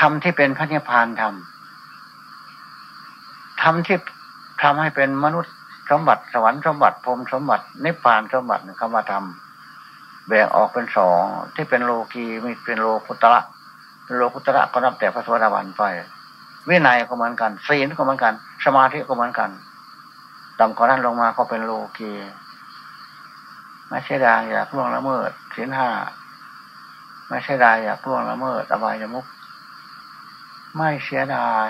ธรรมที่เป็นพระนิพพานธรรมธรรมที่ทำให้เป็นมนุษย์สมบัติสวรรค์สมบัติพรมสมบัตินิพพานสมบัติคำว่าธรรมแบ่งออกเป็นสองที่เป็นโลกีมีเป็นโลกุตระเป็นโลกุตระก็นับแต่พระสวัสดิวันไปวินัยก็เหมือนกันศีลก็เหมือนกัน สมาธิก็เหมือนกัน ต่ำกว่านั้นลงมาก็เป็นโลกีไม่ใช่ดายอยากล่วงละเมิดศีลห้าไม่ใช่ดายอยากล่วงละเมิดอบายมุกไม่เสียดาย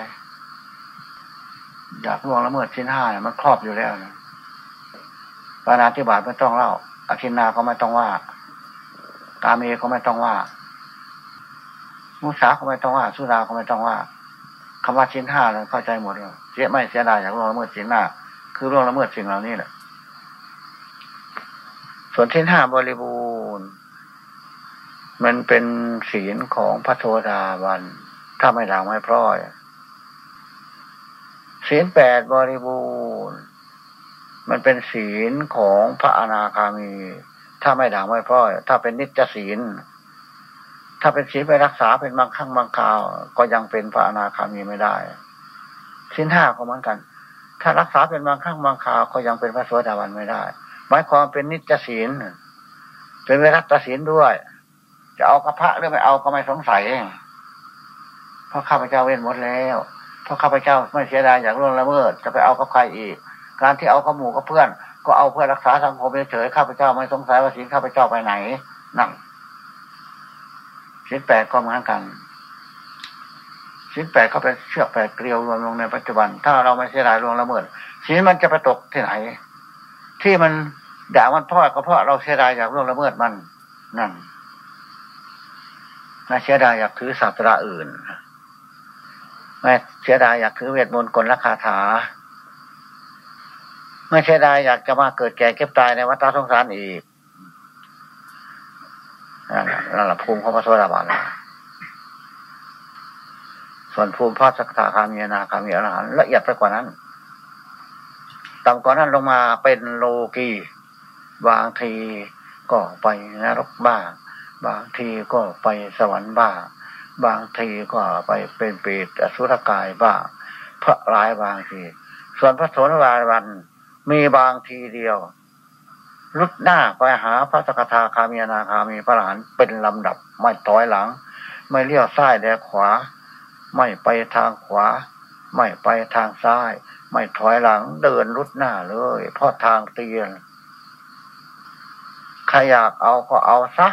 อยากล่วงละเมิดชิ้นห้าเนี่ยมันครอบอยู่แล้วนะปานาธิบาตไม่ต้องเล่าอาชินนาก็ไม่ต้องว่า กาเมก็ไม่ต้องว่า มุสาก็ไม่ต้องว่า สุราก็ไม่ต้องว่าคำว่าชิ้นห้าเลยเข้าใจหมดเลยเสียไม่เสียดายอยากล่วงละเมิดชิ้นห้า คือล่วงละเมิดสิ่งเหล่านี้แหละ ส่วนชิ้นห้าบริบูรณ์ มันเป็นศีลของพระโทดาวัน ถ้าไม่ด่างไม่พร้อยศีลแปดบริบูรณ์ มันเป็นศีลของพระอนาคามี ถ้าไม่ด่างไม่พร้อย ถ้าเป็นนิจศีลถ้าเป็นศีลไปรักษาเป็นบางครั้งบางคราว ก็ยังเป็นพระอนาคามีไม่ได้ ศีลห้าก็เหมือนกัน ถ้ารักษาเป็นบางครั้งบางคราวก็ยังเป็นพระสวสดาวันไม่ได้ หมายความเป็นนิจศีลเป็นเวรัตศีลด้วย จะเอากระพระหรือไม่เอาก็ไม่สงสัยเพราะข้าพเจ้าเว้นหมดแล้วเพราะข้าพเจ้าไม่เสียดายอยากล่วงละเมิดจะไปเอากับใครอีก การที่เอากับหมู่กับเพื่อน ก็เอาเพื่อรักษาสังคมเฉยข้าพเจ้าไม่สงสัยว่าศีลข้าพเจ้าไปไหนนั่งศีลแปดก็เหมือนกัน ศีลแปดก็เป็นเชือกแปดเกลียวรวมลงในปัจจุบัน ถ้าเราไม่เสียดายลวงละเมิดศีลมันจะไปตกที่ไหน ที่มันด่ามันพ่อก็เพราะเราเสียดายอยากล่วงละเมิดมันนั่นน่เสียดายอยากถือศาสตราอื่นไม่เสียดายอยากถือเวทมนต์กลราคาถาไม่เสียดายอยากจะมาเกิดแก่เก็บตายในวัฏสงสารอีกนั่นแหละภูมิของพระสวัสดิบาล ส่วนภูมิพระสักตาคามีนาคามีอรหันละเอียดไปกว่านั้นต่ำกว่านั้นลงมาเป็นโลกีบางทีก็ไปนรกบ้าง บางทีก็ไปสวรรค์บ้าง บางทีก็ไปเป็นปรตอสุรกายบ้างพระร้ายบางที ส่วนพระโสนวาวันมีบางทีเดียวลุดหน้าไปหาพระสกทาคามีนาคามีพระหลานเป็นลำดับไม่ถอยหลัง ไม่เลี้ยวซ้ายแดกขวา ไม่ไปทางขวา ไม่ไปทางซ้าย ไม่ถอยหลังเดินรุดหน้าเลย เพราะทางเตียนใครอยากเอาก็เอาซะ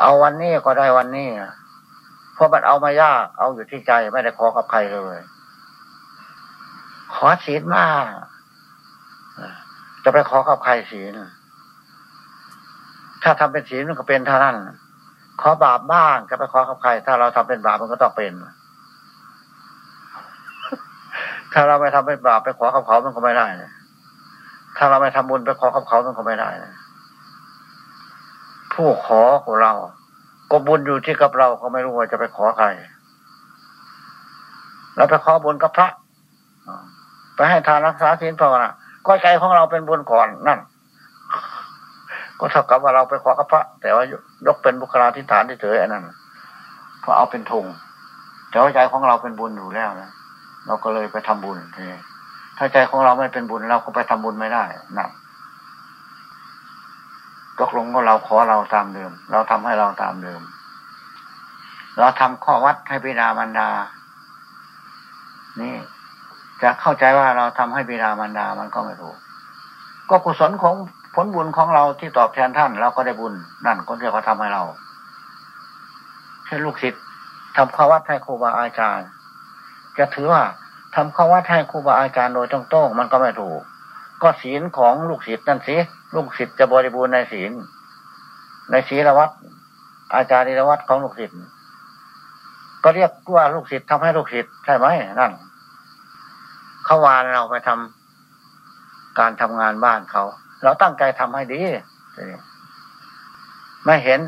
เอาวันนี้ก็ได้วันนี้เพราะมันเอามายาก เอาอยู่ที่ใจไม่ได้ขอกับใครเลย ขอศีลมากจะไปขอกับใครศีลถ้าทำเป็นศีลมันก็เป็นเท่านั้น ขอบาปบ้างจะไปขอกับใคร ถ้าเราทำเป็นบาปมันก็ต้องเป็น ถ้าเราไม่ทำเป็นบาปไปขอกับเขามันก็ไม่ได้นะถ้าเราไม่ทำบุญไปขอกับเขามันก็ไม่ได้นะผู้ขอของเรา ก็บุญอยู่ที่กับเราก็ไม่รู้ว่าจะไปขอใครเราไปขอบุญกับพระไปให้ทานรักษาศีลภาวนาก็ใจของเราเป็นบุญก่อนนั่น ก็เท่ากับว่าเราไปขอกับพระ แต่ว่ายกเป็นบุคลาธิฐานที่เฉยอันนั้นก็เอาเป็นธงแต่ว่าใจของเราเป็นบุญอยู่แล้วนะเราก็เลยไปทำบุญทีถ้าใจของเราไม่เป็นบุญเราก็ไปทำบุญไม่ได้นะตกลงก็เราขอเราตามเดิม เราทำให้เราตามเดิม เราทำข้อวัดให้พิดามันดา นี่ จะเข้าใจว่าเราทำให้บิดามารดามันก็ไม่ถูกก็กุศลของ ลบุญของเราที่ตอบแทนท่านเราก็ได้บุญนั่นก็เรียกว่าทำให้เรา เช่นลูกศิษย์ทำข้อวัดให้ครูบาอาจารย์ จะถือว่าทำข้อวัดให้ครูบาอาจารย์โดยตรงๆมันก็ไม่ถูก ก็ศีลของลูกศิษย์นั่นสิลูกศิษย์จะบริบูรณ์ในศีล ในศีลวัดอาจารย์นิรวัดของลูกศิษย์ก็เรียกว่าลูกศิษย์ทำให้ลูกศิษย์ใช่ไหมนั่นเขาวานเราไปทำการทำงานบ้านเขา เราตั้งใจทำให้ดีไม่เห็น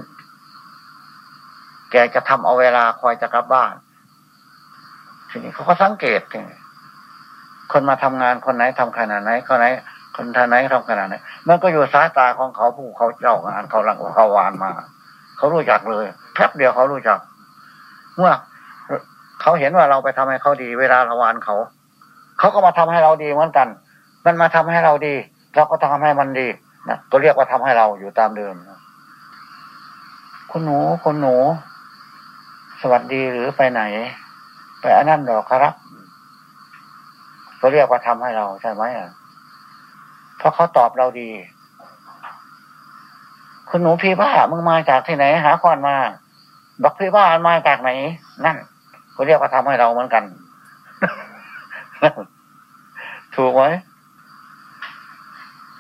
แกจะทำเอาเวลาคอยจะกลับบ้านทีนี้เขาก็สังเกตคนมาทำงานคนไหนทำขนาดไหนคนไหน คนท่านไหนทำขนาดไหนมันก็อยู่สายตาของเขาผู้เขาเจ้างานเขาหลังเขาวานมาเขารู้จักเลยแป๊บเดียวเขารู้จัก เมื่อเขาเห็นว่าเราไปทำให้เขาดี เวลาเราวานเขา เขาก็มาทำให้เราดีเหมือนกัน มันมาทำให้เราดี เราก็ทำให้มันดีนะก็เรียกว่าทำให้เราอยู่ตามเดิมคุณหนูคุณหนู สวัสดีหรือไปไหน ไปอันนั้นดอกครับก็เรียกว่าทำให้เราใช่ไหมอะเพราะเขาตอบเราดี คุณหนูพี่บ้ามึงมาจากที่ไหนหาคอนมาบอกพี่บ้ามาจากไหน นั่นก็เรียกว่าทำให้เราเหมือนกันถูกไหม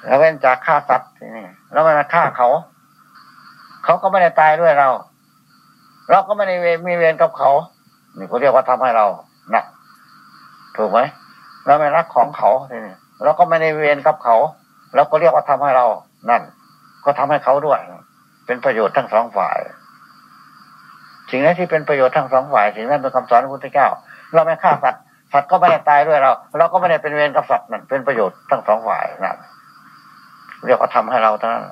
เราเว้นจากฆ่าสัตว์นี่เราไม่มาฆ่าเขา เขาก็ไม่ได้ตายด้วยเรา เราก็ไม่ได้มีเวรกับเขา นี่เขาเรียกว่าทำให้เรานะถูกไหมเราไม่รักของเขานี่เราก็ไม่ได้เวรกับเขาเราก็เรียกว่าทำให้เรา นั่น ก็ทำให้เขาด้วย เป็นประโยชน์ทั้งสองฝ่ายสิ่งนั้นที่เป็นประโยชน์ทั้งสองฝ่ายสิ่งนั้นเป็นคำสอนพระพุทธเจ้า เราไม่ฆ่าสัตว์สัตว์ก็ไม่ได้ตายด้วยเรา เราก็ไม่ได้เป็นเวรกับสัตว์นั่นเป็นประโยชน์ทั้งสองฝ่ายนั่น เรียกว่าทำให้เราเท่านั้น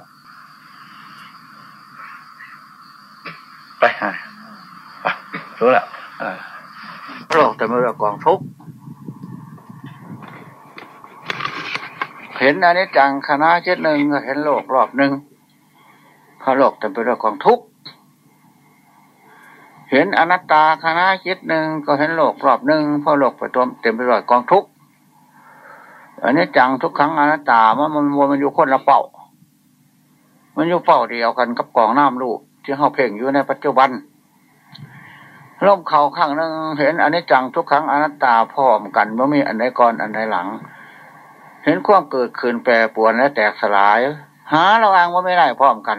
ไปรู้ละโลกแต่เมื่อกองทุกเห็นอันนี้จังคณะเช่นหนึ่งเห็นโลกรอบหนึ่งพระโลกแต่เป็นเรื่องของทุกข์เห็นอนัตตาคณะคิดหนึ่งก็เห็นโลกรอบหนึ่งพระโลกไปตัวเต็มไปด้วยกองทุกข์ อันนี้จังทุกครั้งอนัตตามันมันมันอยู่คนละเป้า มันอยู่เป้าเดียวกันกับกองน้ำลูกที่เขาเพ่งอยู่ในปัจจุบันล่มเขาข้างนึงเห็นอันนี้จังทุกครั้งอนัตตาพร้อมกันเมื่อมีอันใดก่อนอันใดหลัง เห็นความเกิดขึ้นแปรปวนและแตกสลาย หาระวังว่าไม่ได้พร้อมกัน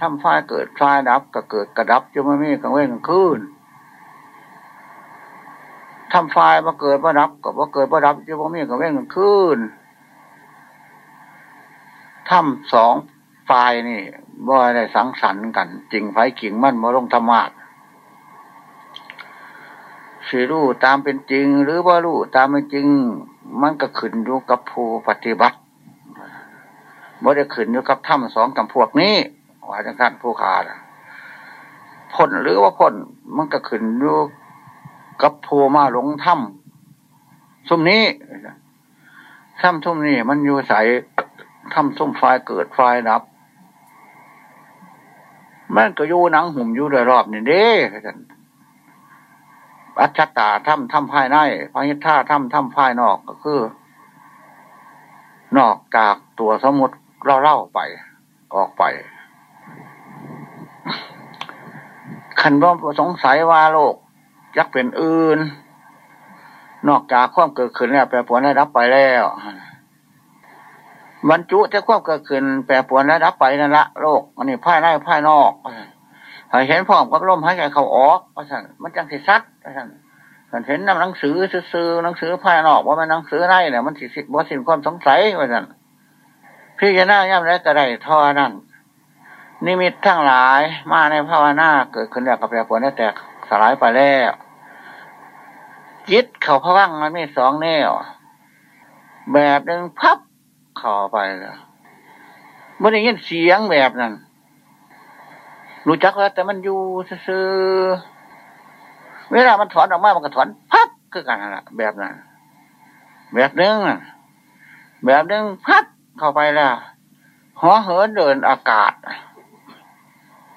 ทำไฟเกิดไฟดับก็เกิดกระดับจะไม่มีกังเว้นกังคืน ทำไฟมาเกิดมาดับกับว่าเกิดมาดับจะไม่มีกังเว้นกังคืนทำสองไฟนี่บ่ได้สังสรรค์กันจริงไฟกิ่งมั่นมาลงธรรมะสิรู้ตามเป็นจริง หรือว่ารู้ตามเป็นจริง มันก็ขึ้นอยู่กับผู้ปฏิบัติบ่ได้ขึ้นอยู่กับถ้ำสองกับพวกนี้ว่าจังสั้นผู้ขาดพ้นหรือว่าพ้นมันก็ขึ้นอยู่ กับผู้มาหลงถ้ำซุ่มนี้ถ้ำซุ่มนี้มันอยู่ใสถ้ำซุ่มไฟเกิดไฟดับ มันก็อยู่หนังหุ่มอยู่โดยรอบนี่เด้อัจฉตาถ้ำถ้ำภายในพระยิท่าถ้ำถ้ำภายนอกก็คือ นอกจากตัวสมุดเราเล่าไป ออกไปขันว่าสงสัยว่าโลก ยักเป็นอื่น นอกจากความเกิดขึ้นแล้วแปรปรวนได้รับไปแล้วบรรจุจะควบเกิดขึ้นแปรปรวนและรับไปนั่นละโลกอันนี้ภายในภายนอกเห็นพร้อมกับลมหายใจเขาออกว่าสันมันจังสิซัดว่าสันเห็นนำหนังสือซื้อหนังสือภายนอกว่ามันหนังสือในเนี่ยมันสิสิบ่สินความสงสัยว่าสันพี่จะน่าย่ำไรก็ได้ท่อนั่นนิมิตทั้งหลายมาในภาวนาเกิดขึ้นแล้วกับแปรปรวนได้แตกสลายไปแล้ว จิตเขาพวังมันมีสองแนว แบบหนึ่งพับเข้าไปแล้วไม่ได้ยินเสียงแบบนั้น รู้จักแล้วแต่มันอยู่ซื่อเวลามันถอนออกมา มันก็ถอนพับคือกันนะแบบนั้น แบบนึงแบบนึงพับเข้าไปแล้วหัวเหินเดินอากาศ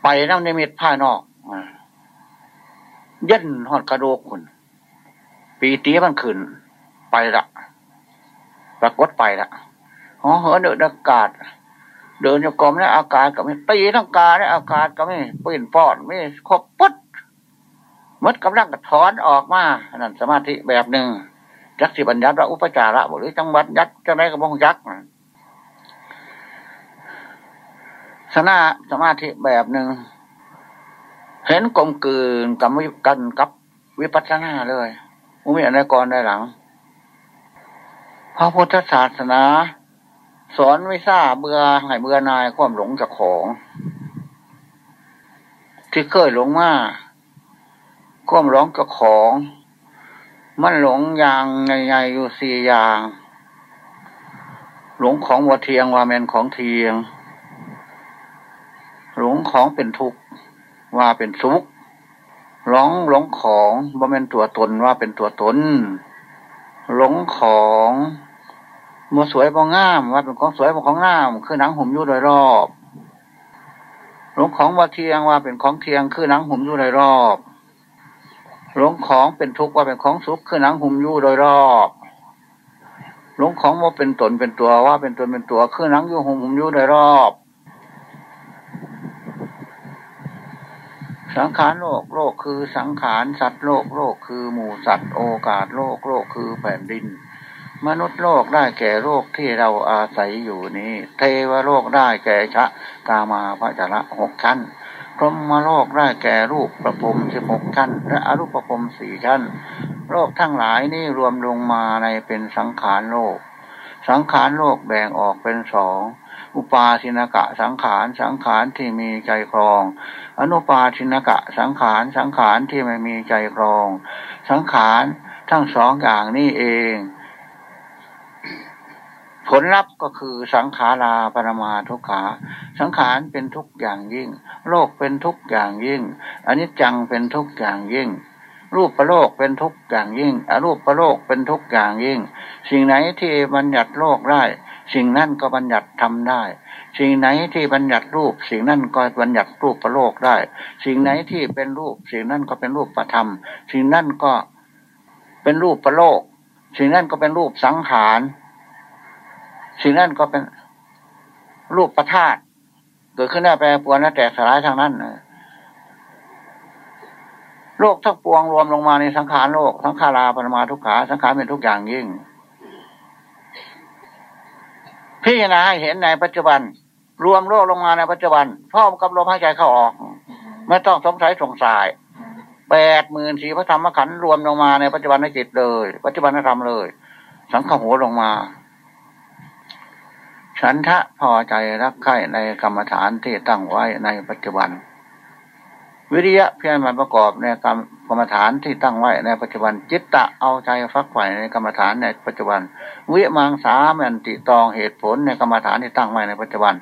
ไปน้ำในเมิตรภายนอกยันหอดกระโดกคุณ ปีตีมันขึ้น ไปละปรากฏไปละหอเหินเดินอากาศ เดินอยู่กรมในอากาศก็ไม่ตีทั้งกาในอากาศก็ไม่ปืนปอดไม่ครบปุ๊ดมัดกำลังกระถอนออกมานั่นสมาธิแบบหนึ่งจักสิบัญญัติว่าอุปจาระหรือจังหวัดยัดจังไรกับมงยักษ์สนาสมาธิแบบหนึ่งเห็นกลมกลืนกับกันกับวิปัสสนาเลย อุมีอะไรก่อนได้หลัง พระพุทธศาสนา สอนไม่ทราบเบื่อให้เบื่อนายความหลงจากของ ที่เคยหลงมากความหลงจากของ มันหลงอย่างใหญ่ๆอยู่สี่อย่าง หลงของวัเทียงว่าแมนของเทียง หลงของเป็นทุกข์ว่าเป็นสุข หลงหลงของว่เป็นตัวตนว่าเป็นตัวตน หลงของมัวสวยบองามว่าเป็นของสวยบองของงาม คือหนังหุ่มอยู่โดยรอบ หลงของว่าเทียงว่าเป็นของเทียง คือหนังหุ่มอยู่โดยรอบหลงของเป็นทุกข์ว่าเป็นของสุขคือหนังหุ่มอยู่โดยรอบหลงของว่าเป็นตนเป็นตัวว่าเป็นตนเป็นตัวคือหนังอยู่หุ่มหุ่มอยู่โดยรอบ สังขารโลกโลกคือสังขารสัตว์โลกโลกคือหมูสัตว์โอกาสโลกโลกคือแผ่นดิน มนุษย์โลกได้แก่โลกที่เราอาศัยอยู่นี้ เทวโลกได้แก่ชะกามาพระจระหกชั้นพรหมโลกได้แก่รูปประพรมสิบหกชั้น และอรูปประพรมสี่ชั้น โลกทั้งหลายนี้รวมลงมาในเป็นสังขารโลก สังขารโลกแบ่งออกเป็นสอง อุปาทินกะสังขารสังขารที่มีใจครอง อนุปาทินกะสังขารสังขารที่ไม่มีใจครอง สังขารทั้งสองอย่างนี้เอง ผลลัพธ์ก็คือสังขาราปรมาทุกขา สังขารเป็นทุกอย่างยิ่ง โลกเป็นทุกอย่างยิ่งอนิจจังเป็นทุกอย่างยิ่งรูปประโลกเป็นทุกอย่างยิ่งอรูปประโลกเป็นทุกอย่างยิ่ง สิ่งไหนที่บัญญัติโลกได้ สิ่งนั้นก็บัญญัติทำได้ สิ่งไหนที่บัญญัติรูป สิ่งนั้นก็บัญญัติรูปประโลกได้ สิ่งไหนที่เป็นรูป สิ่งนั้นก็เป็นรูปประธรรม สิ่งนั้นก็เป็นรูปประโลก สิ่งนั้นก็เป็นรูปสังขาร สิ่งนั้นก็เป็นรูปประธาตเกิดขึ้นได้แปรปวนและแตกสลายทางนั้นโลกทั้งปวงรวมลงมาในสังขารโลก สังขาราปรมาทุกขา สังขารเป็นทุกอย่างยิ่ง พิจารณาให้เห็นในปัจจุบัน รวมโลกลงมาในปัจจุบันพร้อมกับลมหายใจเข้าออก ไม่ต้องสงสัยสงสัยแปดหมื่นสี่พระธรรมขันธ์รวมลงมาในปัจจุบันในจิตเลย ปัจจุบันธรรมเลย สังขโหลงมา ฉันทะพอใจรักใคร่ในกรรมฐานที่ตั้งไว้ในปัจจุบัน วิริยะเพียรมันประกอบในกรรมกรรมฐานที่ตั้งไว้ในปัจจุบันจิตตะเอาใจฟักใฝ่ในกรรมฐานในปัจจุบัน วิมังสาแมนติตองเหตุผลในกรรมฐานที่ตั้งไว้ในปัจจุบัน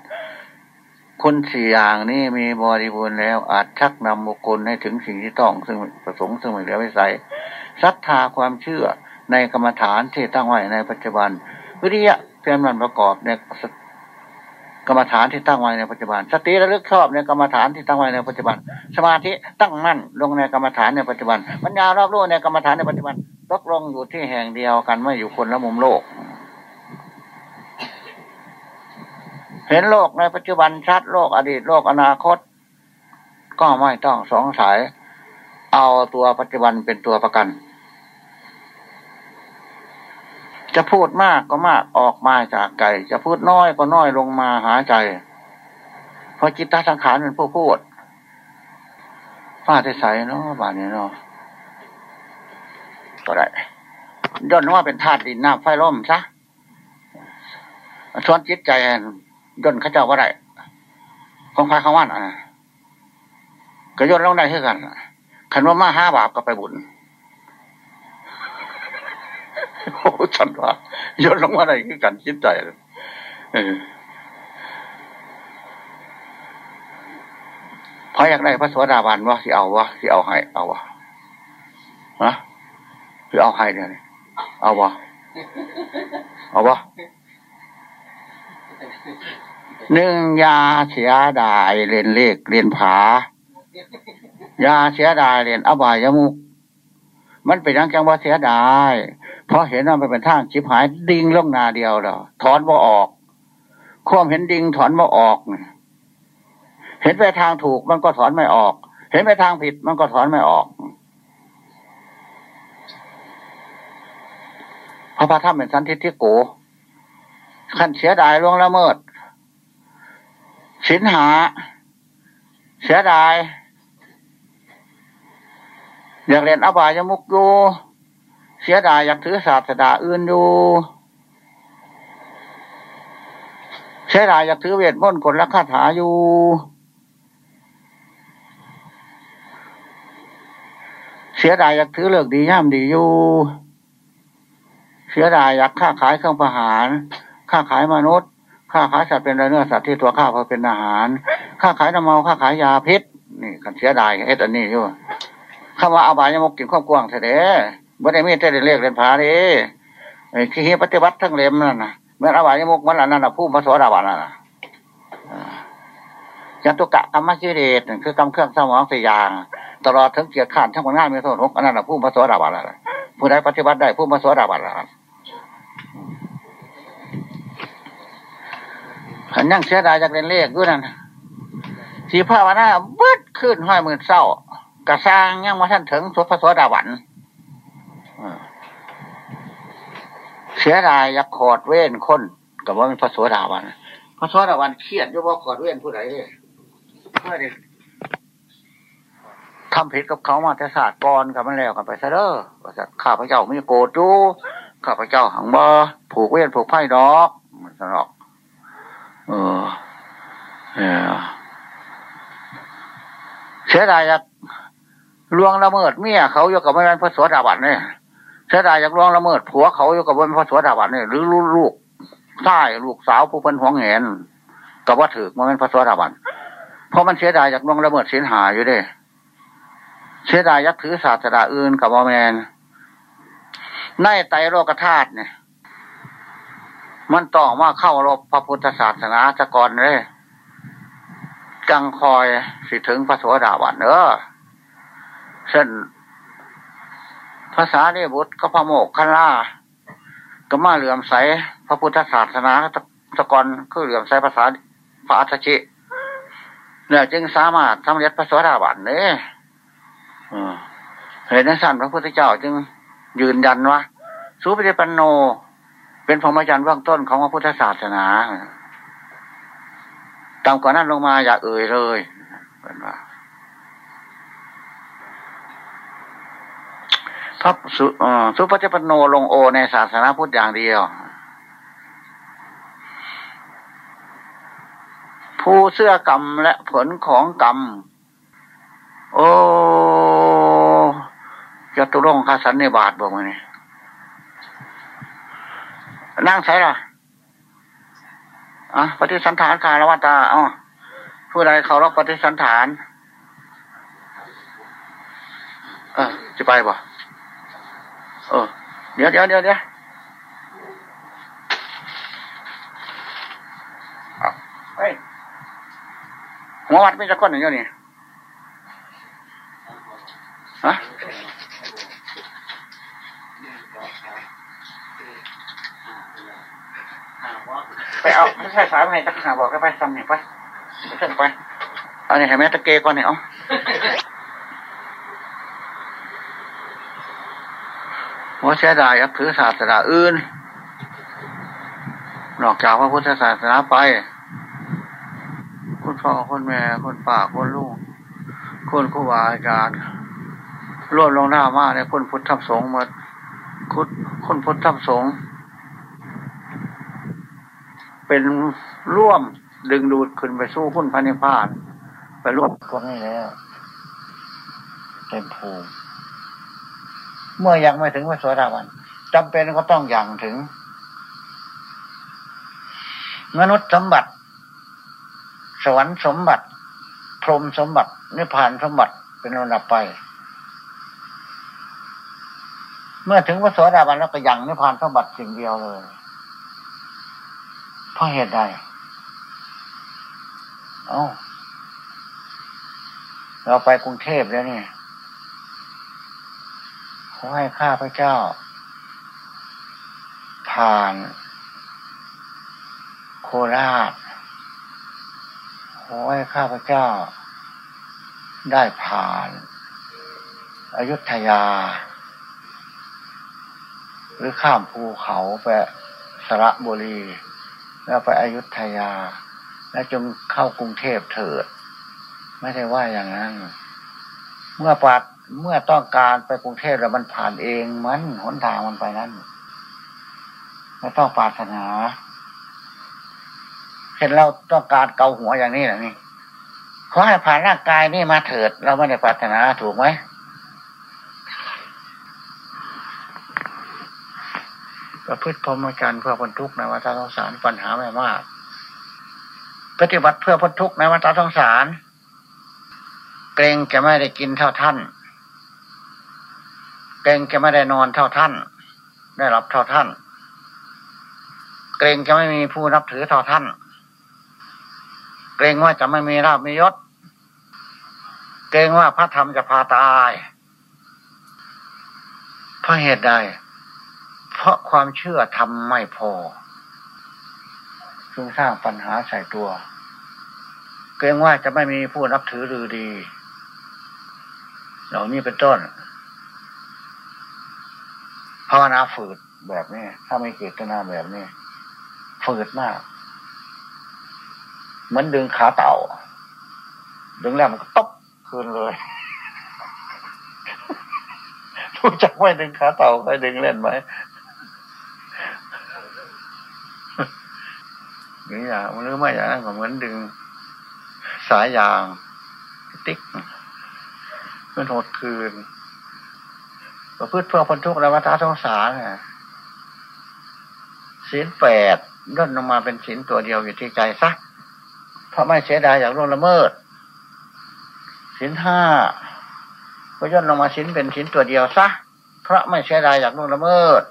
คุณสี่อย่างนี้มีบริบูรณ์แล้วอาจชักนำบุคคลให้ถึงสิ่งที่ต้องซึ่งประสงค์ซึ่งไม่เหลือวิสัยศรัทธาความเชื่อในกรรมฐานที่ตั้งไว้ในปัจจุบัน วิริยะเพียรมันประกอบใน กรรมฐานที่ตั้งไว้ในปัจจุบัน สติระลึกชอบในกรรมฐานที่ตั้งไว้ในปัจจุบัน สมาธิตั้งมั่นลงในกรรมฐานในปัจจุบันปัญญารอบรู้ในกรรมฐานในปัจจุบันตกลงอยู่ที่แห่งเดียวกันไม่อยู่คนละมุมโลก เห็นโลกในปัจจุบันชัดโลกอดีตโลกอนาคต ก็ไม่ต้องสงสัย เอาตัวปัจจุบันเป็นตัวประกัน จะพูดมากก็มากออกมาจากใจ จะพูดน้อยก็น้อยลงมาหาใจ เพราะจิตตสังขารเป็นผู้พูดฟ้าใสเนาะบานนี้เนาะก็ได้ย่นว่าเป็นธาตุดินน้ำไฟลมซะชวนจิตใจย่นข้าเจ้าว่าไรของพายข้าว่านอะก็ย่นลงได้เท่ากันขันว่ามาห้าบาปก็ไปบุญ โอ้ฉันว่าย่นลงมาได้คือกันจิตใจเออพออยากได้พระสวัสดาบันวะที่เอาวะที่เอาให้เอาวะฮะคือเอาให้เนี่ยเอาวะเอาวะหนึ่งยาเสียดายเรียนเลขเรียนผายาเสียดายเรียนอบายมุก มันเป็นยังจังว่าเสียดาย เพราะเห็นว่ามันเป็นทางชิบหายดิ่งลงนาเดียวแล้วถอนบ่ออก ความเห็นดิ่งถอนบ่ออก เห็นไปทางถูกมันก็ถอนไม่ออก เห็นไปทางผิดมันก็ถอนไม่ออกพระพาธรรมเป็นสันทิฏฐิโกขั้นเสียดายล่วงละเมิดสินหา เสียดาย อยากเรียนอบายมุกอยู่ เสียดายอยากถือศาสดาอื่นอยู่เสียดายอยากถือเวทมนต์กลและคาถาอยู่ เสียดายอยากถือเลิกดีย่ามดีอยู่ เสียดายอยากค้าขายเครื่องประหารค้าขายมนุษย์ค้าขายสัตว์เป็นเนื้อสัตว์ที่ตัวข้าพอเป็นอาหารค้าขายน้ำเมาค้าขายยาพิษนี่กันเสียดายเอ็ดอันนี้อยู่คำว่าอาบายมกกินข้าวกว้างเสด็จ บ่ได้มีแต่เรียกเรียนผาดิคือปฏิบัติทั้งเล่มนั่นนะเมื่ออบายมุกมันอันนั้นนะผู้พระสวสดาบันนั่นนะยันตุกะกรรมชิเดชคือกรรมเครื่องสมองสี่อย่าง ตลอดถึงเกียรติขันทั้งหมดง่ายมีโทษหกอันนั้นนะผู้พระสวสดาบันนั่นผู้ใดปฏิบัติได้ผู้พระสวสดาบันนั่นขันยังเสียดายจากเรียนเลขด้วยนั่นสีผ้าวนาบึดขึ้นห้อยมือเศร้ากระซางยังมาท่านถึงสุพระสวดาบัน เสียดายอยากขอดเว้นคนกับว่าเป็นพระสวสดาบันพระสวสดาบันเครียดยู่ว่าขอดเว้นผู้ใดเลยเพื่อดิทำผิดกับเขามาแต่ศาสตร์ก่อนกับมันแล้วกันไปซะเด้อข้าพเจ้าไม่โกรธดูข้าพเจ้าหังบ่ผูกเว้นผูกไพ่ดอกมันสนอก เออเสียดายอยากลวงละเมิดเมียเขาอยู่กับไม่เป็นพระสวสดาบันเนี่ย เสียดายอยากลวงละเมิดผัวเขาอยู่กับไม่เป็นพระสวสดาบันนี่หรือลูกลูกใต้ลูกสาวผู้เป็นหวงเห็นกับว่าถือมันเป็นพระสวสดาบันเพราะมันเสียดายอยากลวงละเมิดสินหายอยู่ด้เสียดายยักถือศาสดาอื่นกับวอแมนในไตโลกธาตุเนี่ย มันต้องมาเข้ารบพระพุทธศาสนาจะก่อนเลยจังคอยสิถึงพระสวสดาบันเออเช่น ภาษาเนี่บุตรก็พระโมกขันล่าก็มาเหลื่อมใสพระพุทธศาสนาตะกอนคือเหลื่อมใสภาษาพระอัจฉิเนี่ยจึงสามารถทำเรียนพระสวสดาบันเนี่ยเห็นนั้นสั่นพระพุทธเจ้าจึงยืนยันว่าสุปฏิปันโน เป็นพรหมจรรย์เบื้องต้นของพระพุทธศาสนาตามก่อนนั้นลงมาอย่าเอ่ยเลยเป็นว่า พระสุสุปฏิปันโนลงโอในศาสนาพุทธอย่างเดียว ผู้เสื้อกรรมและผลของกรรม โอ้จะตุรงคาสันในบาทบอกมาเนี่ยนั่งใช่หรออะปฏิสันฐานคารวตาอ๋อผู้ใดเขารับปฏิสันฐาน เออจะไปบ่ เออเดี๋ยวเดี๋ยวเดี๋ยวเดี๋ยวเฮ้ยหัววัดไม่จะก้อนอย่างนี้ฮะไปเอาไม่ใช่สายไปตะขาบอกไปทำเนี่ยไปไปเส้นไปเอาเนี่ยเห็นไหมตะเกก่อนเนี่ยเอา ว่าเสียดายถือศาสนาอื่น นอกจากพระพุทธศาสนาไป คุณพ่อคุณแม่คุณป้าคุณลูกคุณครูบาอาจารย์ร่วมลงหน้ามากในคุณพุทธสงฆ์มาคุณคุณพุทธสงฆ์เป็นร่วมดึงดูดขึ้นไปสู้คุณพันิพพาน ไปร่วมก็ไม่แล้วเต็มภูมิ เมื่อยังไม่ถึงพระสวสดาวันจำเป็นก็ต้องอย่างถึง มนุษย์สมบัติ สวรรค์สมบัติ พรหมสมบัตินิพพานสมบัติเป็นลำดับไป เมื่อถึงพระสวสดาวันแล้วก็ยังนิพพานสมบัติสิ่งเดียวเลยเพราะเหตุใดเอาเราไปกรุงเทพแล้วเนี่ย ขอให้ข้าพระเจ้า ผ่าน โคราช ขอให้ข้าพเจ้า ได้ผ่านอายุธยา หรือข้ามภูเขาไปสระบุรี แล้วไปอยุธยา แล้วจงเข้ากรุงเทพเถิด ไม่ได้ว่าอย่างนั้น เมื่อปัด เมื่อต้องการไปกรุงเทพแล้วมันผ่านเองมันหนทางมันไปนั้นไม่ต้องปรารถนาเห็นเราต้องการเกาหัวอย่างนี้แหละนี่ขอให้ผ่านร่างกายนี่มาเถิด เราไม่ได้ปรารถนาถูกไหมประพฤติพรหมจรรย์เพื่อพ้นทุกข์ในวัฏสงสารปัญหาไม่มาก ปฏิบัติเพื่อพ้นทุกข์ในวัฏสงสาร เกรงจะไม่ได้กินเท่าท่าน เกรงจะไม่ได้นอนเท่าท่าน ได้รับเท่าท่าน เกรงจะไม่มีผู้นับถือเท่าท่าน เกรงว่าจะไม่มีราบมียศ เกรงว่าพระธรรมจะพาตายเพราะเหตุใด เพราะความเชื่อทำไม่พอซึ่งสร้างปัญหาใส่ตัว เกรงว่าจะไม่มีผู้นับถือหรือดี เหล่านี้เป็นต้น ภาวนาฝืดแบบนี้ ถ้าไม่เกตนาแบบนี้ฝืดมากเหมือนดึงขาเต่า ดึงแล้วมันก็ตบคืนเลยรู้จักไหมดึงขาเต่าเคยดึงเล่นไหมนี่อย่างหรือไม่อย่างนั้นก็เหมือนดึง สายยาง ติ๊กมันหดคืน ประพฤติเพื่อพ้นทุกข์และวัฏสงสารศีลแปดย่นลงมาเป็นศีลตัวเดียวอยู่ที่ใจซักเพราะไม่เสียดายอยากล่วงละเมิดสินห้าก็ย่นลงมาสินเป็นสินตัวเดียวซะเพราะไม่เสียดายอยากล่วงละเมิด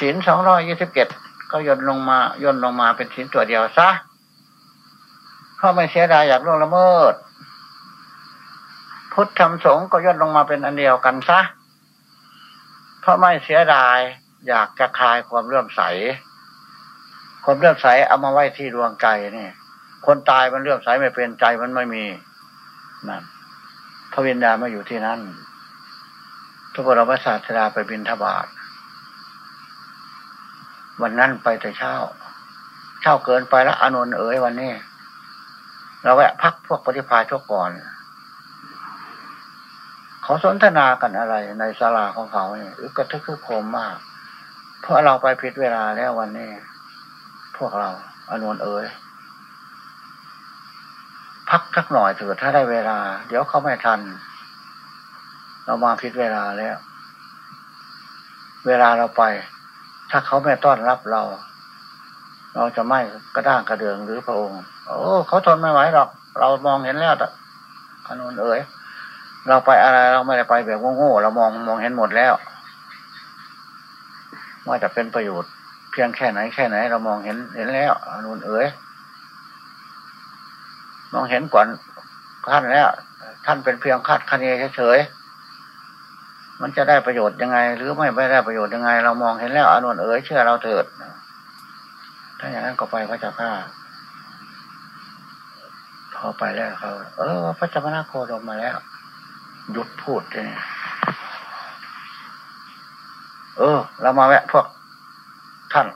สินสองร้อยยี่สิบเจ็ดก็ย่นลงมาย่นลงมาเป็นสินตัวเดียวซะเพราะไม่เสียดายอยากล่วงละเมิด พุทธธรรมสงฆ์ก็ย่นลงมาเป็นอันเดียวกันซะ เพราะไม่เสียดาย อยากจะคลายความเลื่อมใสคนเลื่อมใสเอามาไว้ที่ดวงใจนี่ คนตายมันเลื่อมใสไม่เป็นใจมันไม่มีนั่นพระวิญญาณมาอยู่ที่นั่น ทุกคนเราพระศาสดาไปบินทบาทวันนั้นไปแต่เช้า เช้าเกินไปแล้วอานนท์เอ๋ยวันนี้ เราแวะพักพวกปฏิภาชกก่อน เขาสนทนากันอะไรในศาลาของเขาเนี่ยกระทึกคึกโคมมาก เพราะเราไปผิดเวลาแล้ววันนี้ พวกเราอนวนเอ๋ยพักสักหน่อยเถิดถ้าได้เวลา เดี๋ยวเขาไม่ทัน เรามาผิดเวลาแล้ว เวลาเราไป ถ้าเขาไม่ต้อนรับเรา เราจะไม่กระด้างกระเดืองหรือพระองค์ โอ้เขาทนไม่ไหวหรอก เรามองเห็นแล้วแต่อนนเอ๋ย เราไปอะไรเราไม่ได้ไปแบบโง่ๆเรามองมองเห็นหมดแล้ว ว่าจะเป็นประโยชน์เพียงแค่ไหนแค่ไหน เรามองเห็นเห็นแล้วนุนเอ๋ยมองเห็นก่อนท่านแล้ว ท่านเป็นเพียงคาดคะเนเฉยๆมันจะได้ประโยชน์ยังไง หรือไม่ไม่ได้ประโยชน์ยังไง เรามองเห็นแล้วอนุนเอ๋ยเชื่อเราเถิดถ้าอย่างนั้นก็ไปพระเจ้าข้าพอไปแล้วเขาเออพระเจ้าพระนาโคดมมาแล้ว หยุดพูดเลยเออ เรามาแวะพวกท่าน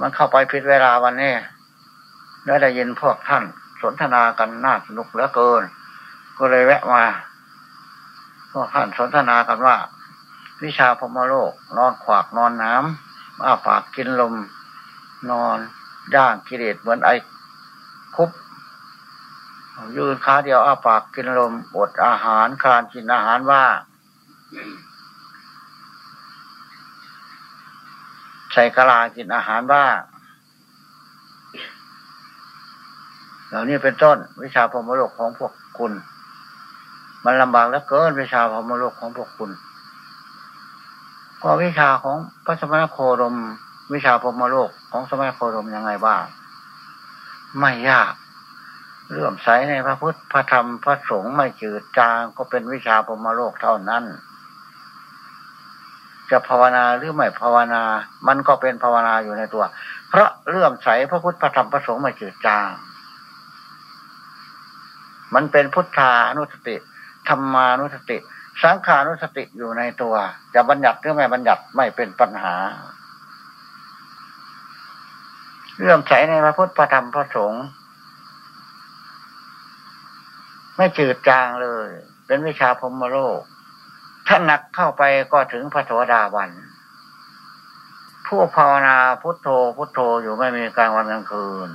มันเข้าไปผิดเวลาวันนี้แล้วได้ยินพวกท่าน สนทนากันน่าสนุกเหลือเกิน ก็เลยแวะมา พวกท่านสนทนากันว่า วิชาพมโลก นอนขวากนอนน้ำอ้าปากกินลม นอนย่างกิเลสเหมือนไอคุบ ยืนขาเดียวอ้าปากกินลมอดอาหารคานกินอาหารว่า ใส่กะลากินอาหารบ้าเหล่านี้เป็นต้น วิชาพรมโลกของพวกคุณ มันลำบากแล้วเกินวิชาพรมโลกของพวกคุณ ก็วิชาของพระสมณโคดม วิชาพรมโลกของสมณโคดมยังไงบ้างไม่ยาก เลื่อมใสในพระพุทธพระธรรมพระสงฆ์ไม่จืดจางก็เป็นวิชาพรมโลกเท่านั้น จะภาวนาหรือไม่ภาวนา มันก็เป็นภาวนาอยู่ในตัว เพราะเลื่อมใสพระพุทธพระธรรมพระสงฆ์ไม่จืดจาง มันเป็นพุทธานุสติธรรมานุสติ สังขานุสติอยู่ในตัว จะบัญญัติหรือไม่บัญญัติไม่เป็นปัญหาเลื่อมใสในพระพุทธพระธรรมพระสงฆ์ ไม่จืดจางเลย เป็นวิชาพรมโลก ถ้าหนักเข้าไปก็ถึงพระโสดาบัน ผู้ภาวนาพุทโธพุทโธอยู่ไม่มีกลางวันกลางคืน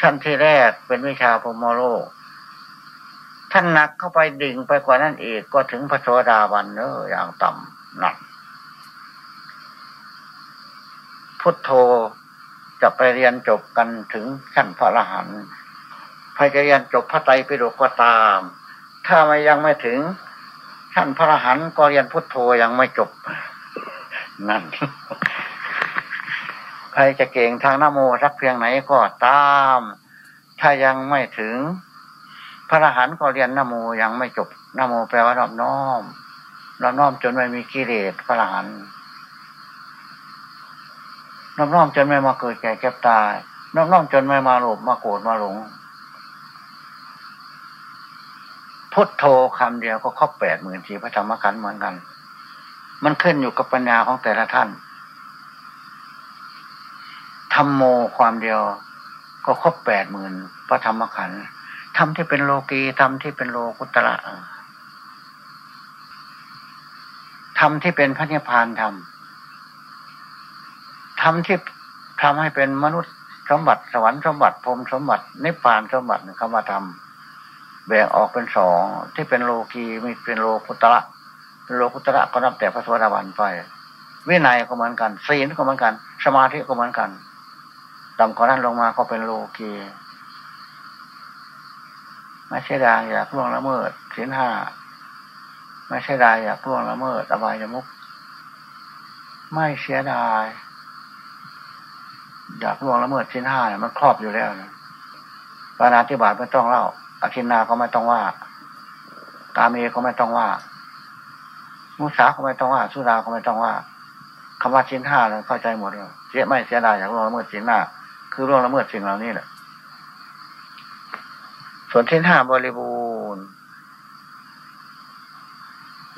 ชั้นที่แรกเป็นวิชาพรมโลกท่านหนักเข้าไปดิ่งไปกว่านั้นอีกก็ถึงพระโสดาบันเนออย่างต่ำหนัก พุทโธจะไปเรียนจบกันถึงขั้นพระอรหันต์ ใครจะเรียนจบพระไตรปิฎกก็ตาม ถ้าไม่ยังไม่ถึงท่านพระอรหันต์ก็เรียนพุทโธยังไม่จบ นั่น ใครจะเก่งทางนโมสักเพียงไหนก็ตาม ถ้ายังไม่ถึง พระอรหันต์ก็เรียนนโมยังไม่จบนโมแปลว่ารอบน้อมรอบน้อมจนไม่มีกิเลสพระอรหันต์รอบน้อมจนไม่มาเกิดแก่เก็บตายรอบน้อมจนไม่มาหลบมาโกรธมาหลง พุทโธคำเดียวก็ครบแปดหมื่นสี่พระธรรมขันธ์เหมือนกัน มันขึ้นอยู่กับปัญญาของแต่ละท่านธรรมโมความเดียวก็ครบแปดหมื่นพระธรรมขันธ์ธรรมที่เป็นโลกีธรรมที่เป็นโลกุตระธรรมที่เป็นพระนิพพานธรรมธรรมที่ทำให้เป็นมนุษย์สมบัติสวรรค์สมบัติพรมสมบัตินิพพานสมบัติคำว่าธรรม แบ่งออกเป็นสองที่เป็นโลกีมีเป็นโลกุตระเป็นโลกุตระก็นับแต่พระสวัสดิวันไปวินัยก็เหมือนกันศีลก็เหมือนกัน สมาธิก็เหมือนกันต่ำกว่านั้นลงมาก็เป็นโลกีไม่ใช่ดาอยากล่วงละเมิดศีลห้าไม่ใช่ดาอยากล่วงละเมิดอบายมุกไม่เสียดาย อยากล่วงละเมิดศีลห้ามันครอบอยู่แล้วนะปานาธิบาตไม่ต้องเล่า อคินาก็ไม่ต้องว่ากาเมก็ไม่ต้องว่า มุสาก็ไม่ต้องว่า สุราก็ไม่ต้องว่าคำว่าชิ้นห้าเลยเข้าใจหมดเลยเสียไม่เสียดายอย่างร่วงละเมิดชิ้นหน้า คือร่วงละเมิดสิ่งเหล่านี้แหละ ส่วนชิ้นห้าบริบูรณ์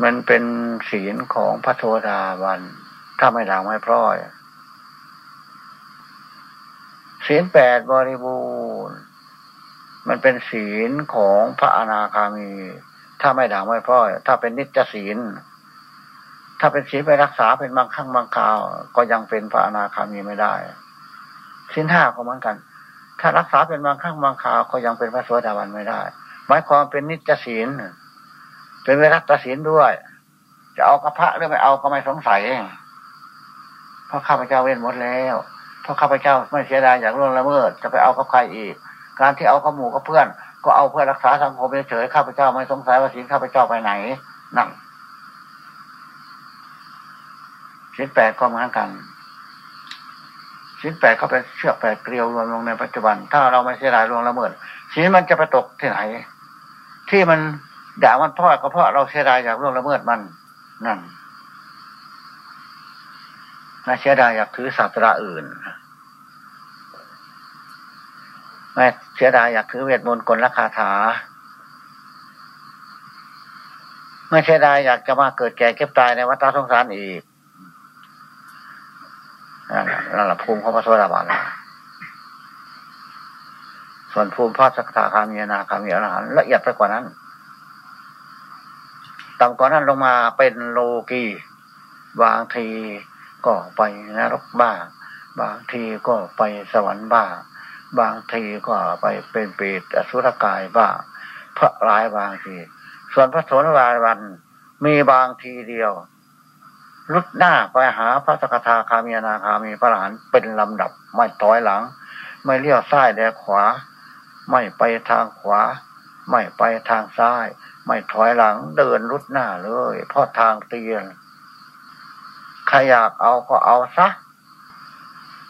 มันเป็นศีลของพระโทดาวัน ถ้าไม่ด่างไม่พร้อยศีลแปดบริบูรณ์ มันเป็นศีลของพระอนาคามี ถ้าไม่ด่างไม่พ้อยถ้าเป็นนิจศีล ถ้าเป็นศีลไปรักษาเป็นบางครั้งบางคราว ก็ยังเป็นพระอนาคามีไม่ได้ศีลห้าก็เหมือนกัน ถ้ารักษาเป็นบางครั้งบางคราว ก็ยังเป็นพระสวสดาวันไม่ได้ หมายความเป็นนิจศีลเป็นเวรัตศีลด้วย จะเอากระพระหรือไม่เอาก็ไม่สงสัยเพราะข้าพเจ้าเว้นหมดแล้วเพราะข้าพเจ้าไม่เสียดายอยากล่วงละเมิดจะไปเอากับใครอีก การที่เอากับหมูกับเพื่อน ก็เอาเพื่อรักษาสังคมเฉยข้าพเจ้าไม่สงสัยว่าศีลข้าพเจ้าไปไหนนั่งศีลแปดก็เหมือนกันศีลแปดก็เป็นเชือกแปดเกลียวรวมลงในปัจจุบัน ถ้าเราไม่เสียดายลวงละเมิดศีลมันจะไปตกที่ไหน ที่มันด่ามันพ่อก็เพราะเราเสียดายอยากล่วงละเมิดมันนั่นน่าเสียดายอยากถือศาสตราอื่น ไม่เสียดายอยากถือเวทมนต์กลราคาถา ไม่เสียดายอยากจะมาเกิดแก่เก็บตายในวัฏสงสารอีกนั่นแหละภูมิของพระโสดาบันส่วนภูมิพระสกทาคามีนาคามีอรหันละเอียดไปกว่านั้นต่ำกว่านั้นลงมาเป็นโลกีบางทีก็ไปนรกบ้าง บางทีก็ไปสวรรค์บ้าง บางทีก็ไปเป็นเปรตอสุรกายบ้างพระร้ายบางที ส่วนพระโสดาบันมีบางทีเดียว ลุดหน้าไปหาพระสกทาคามีนาคามีพระหลานเป็นลำดับไม่ถอยหลัง ไม่เลี้ยวซ้ายแดขวา ไม่ไปทางขวา ไม่ไปทางซ้าย ไม่ถอยหลังเดินรุดหน้าเลยเพราะทางเตียนใครอยากเอาก็เอาซะ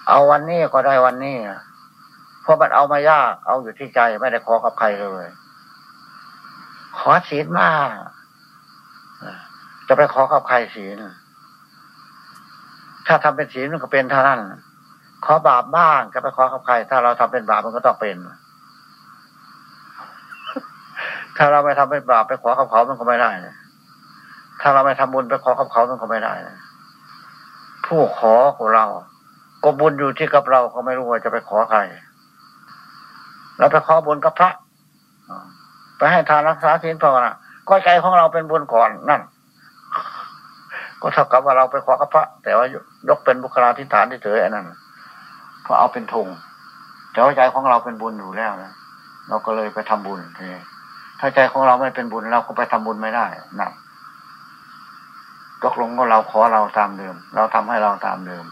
เอาวันนี้ก็ได้วันนี้ เพราะมันเอามายาก เอาอยู่ที่ใจไม่ได้ขอกับใครเลย ขอศีลมาจะไปขอกับใครศีลถ้าทำเป็นศีลมันก็เป็นเท่านั้น ขอบาปบ้างจะไปขอกับใคร ถ้าเราทำเป็นบาปมันก็ต้องเป็น ถ้าเราไม่ทำเป็นบาปไปขอกับเขามันก็ไม่ได้ถ้าเราไม่ทำบุญไปขอกับเขามันก็ไม่ได้ผู้ขอของเรา ก็บุญอยู่ที่กับเราก็ไม่รู้ว่าจะไปขอใคร เราไปขอบุญกับพระไปให้ทานรักษาศีลภาวนาก็ใจของเราเป็นบุญก่อนนั่น ก็เท่ากับว่าเราไปขอกับพระ แต่ว่ายกเป็นบุคลาธิฐานที่เฉยอันนั้นเพราะเอาเป็นธงแต่ว่าใจของเราเป็นบุญอยู่แล้วนะเราก็เลยไปทำบุญทีถ้าใจของเราไม่เป็นบุญเราก็ไปทำบุญไม่ได้นะตกลงก็เราขอเราตามเดิม เราทำให้เราตามเดิม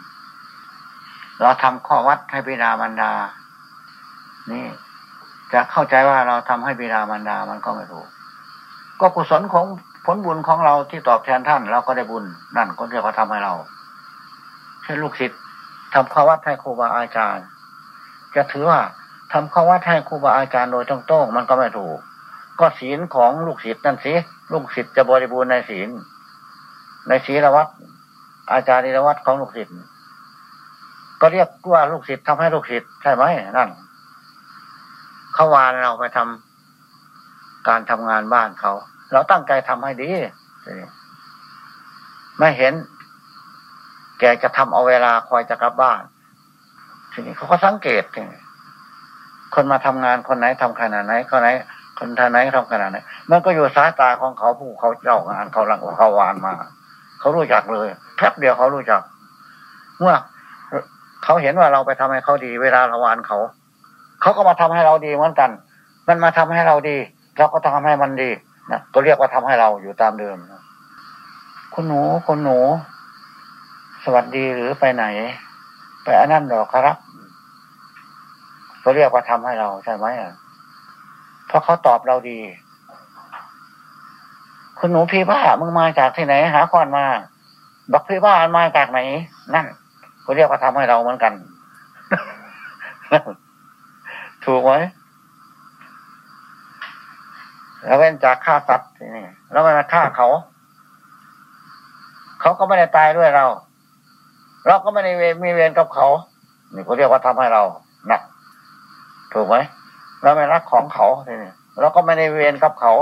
เราทำข้อวัดให้บิดามารดา นี่ จะเข้าใจว่าเราทำให้บิดามารดามันก็ไม่ถูก ก็กุศลของผลบุญของเราที่ตอบแทนท่านเราก็ได้บุญนั่นก็เรียกว่าทำให้เราเช่นลูกศิษย์ทำข้าวัดให้ครูบาอาจารย์ จะถือว่าทำข้าวัดให้ครูบาอาจารย์โดยตรงๆมันก็ไม่ถูก ก็ศีลของลูกศิษย์นั่นสิลูกศิษย์จะบริบูรณ์ในศีลในศีลวัดอาจารย์นิรวัดของลูกศิษย์ก็เรียกว่าลูกศิษย์ทำให้ลูกศิษย์ใช่ไหมนั่น เขาวานเราไปทำการทำงานบ้านเขา เราตั้งใจทำให้ดีไม่เห็น แกจะทำเอาเวลาคอยจะกลับบ้าน ทีนี้เขาก็สังเกตคนมาทำงานคนไหนทำขนาดไหนคนไหน คนท่านไหนทำขนาดไหนมันก็อยู่สายตาของเขาผู้เขาเจ้างานเขาหลังเขาวานมาเขารู้จักเลยแป๊บเดียวเขารู้จัก เมื่อเขาเห็นว่าเราไปทำให้เขาดี เวลาเราวานเขา เขาก็มาทำให้เราดีเหมือนกัน มันมาทำให้เราดี เราก็ทำให้มันดีนะก็เรียกว่าทำให้เราอยู่ตามเดิมคุณหนูคุณหนู สวัสดีหรือไปไหน ไปอันนั้นดอกครับก็เรียกว่าทำให้เราใช่ไหมอะเพราะเขาตอบเราดี คุณหนูพี่บ้ามึงมาจากที่ไหน หาก่อนมาบอกพี่บ้ามาจากไหน นั่นก็เรียกว่าทำให้เราเหมือนกัน ถูกไหมเราเว้นจากฆ่าสัตว์นี่แล้วมันมาฆ่าเขา เขาก็ไม่ได้ตายด้วยเรา เราก็ไม่ได้มีเวรกับเขา นี่เขาเรียกว่าทำให้เราหนักถูกไหมเราไม่รักของเขาทีนี้เราก็ไม่ได้เวรกับเขา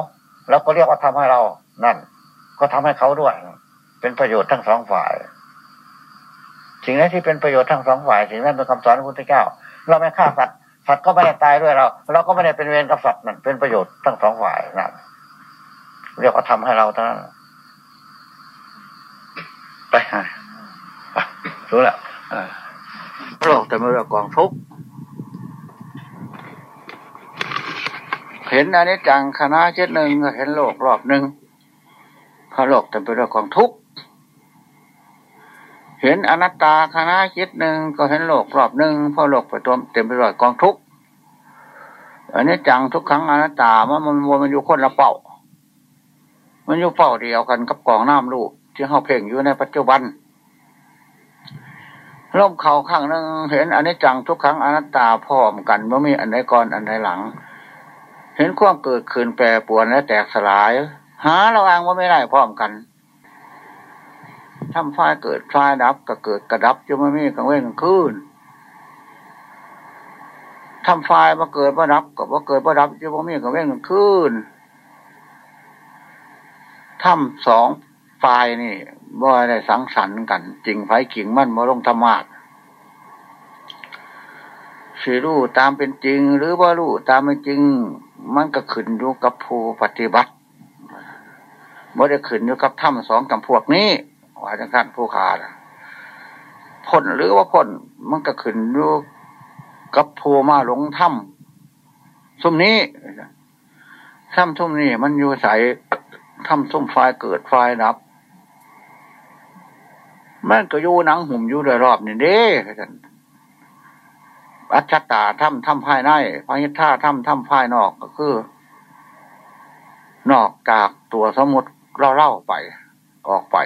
เราก็เรียกว่าทำให้เรานั่น ก็ทำให้เขาด้วย เป็นประโยชน์ทั้งสองฝ่ายสิ่งนั้นที่เป็นประโยชน์ทั้งสองฝ่ายสิ่งนั้นเป็นคำสอนของพระพุทธเจ้า เราไม่ฆ่าสัตว์ สัตว์ก็ไม่ได้ตายด้วยเรา เราก็ไม่ได้เป็นเวรกับสัตว์นั่นเป็นประโยชน์ทั้งสองฝ่ายนั่นเรียกว่าทำให้เราเท่านั้นไปฮะรู้แล้วโลกแต่เมื่อกองทุกเห็นอันนี้จังคณะเจ็ดหนึ่งเห็นโลกรอบหนึ่งพระโลกแต่เป็นเรื่องของทุก เห็นอนัตตาคณะคิดหนึ่งก็เห็นโลกรอบหนึ่งเพราะโลกไปตัวเต็มไปด้วยกองทุกอันนี้จังทุกครั้งอนัตตามันมันมันอยู่คนละเป่ามันอยู่เป่าเดียวกันกับกองน้ำลูกที่เขาเพ่งอยู่ในปัจจุบันล่มเขาข้างหนึ่งเห็นอันนี้จังทุกครั้งอนัตตาพร้อมกันเมื่อมีอันใดก่อนอันใดหลัง เห็นความเกิดขึ้นแปรปวนและแตกสลาย หาระวังว่าไม่ได้พร้อมกัน ทำไฟเกิดไฟดับก็เกิดกระดับจะไม่มีกลางเว้นกลางคืนทำไฟมาเกิดมาดับกับว่าเกิดมาดับจะไม่มีกลางเว้นกลางคืนทำสองไฟนี่บ่ได้สังสรรค์กันจริงไฟกิ่งมันมาลงธรรมะสิรู้ตามเป็นจริง หรือว่ารู้ตามเป็นจริง มันก็ขึ้นอยู่กับผู้ปฏิบัติไม่ได้ขึ้นอยู่กับถ้ำสองกับพวกนี้ ว่าจังการผู้ขาดพ้นหรือว่าพ้นมันก็ขึ้นอยู่กับผู้มาหลงถ้ำสุ่มนี้ถ้ำสุ่มนี้มันอยู่ใสถ้ำสุ่มไฟเกิดไฟดับมันก็อยู่หนังหุ่มอยู่โดยรอบนี่เด้อัจฉตาถ้ำถ้ำภายในพระหิทธาถ้ำถ้ำภายนอกก็คือ นอกจากตัวสมุดเราเล่าไป ออกไป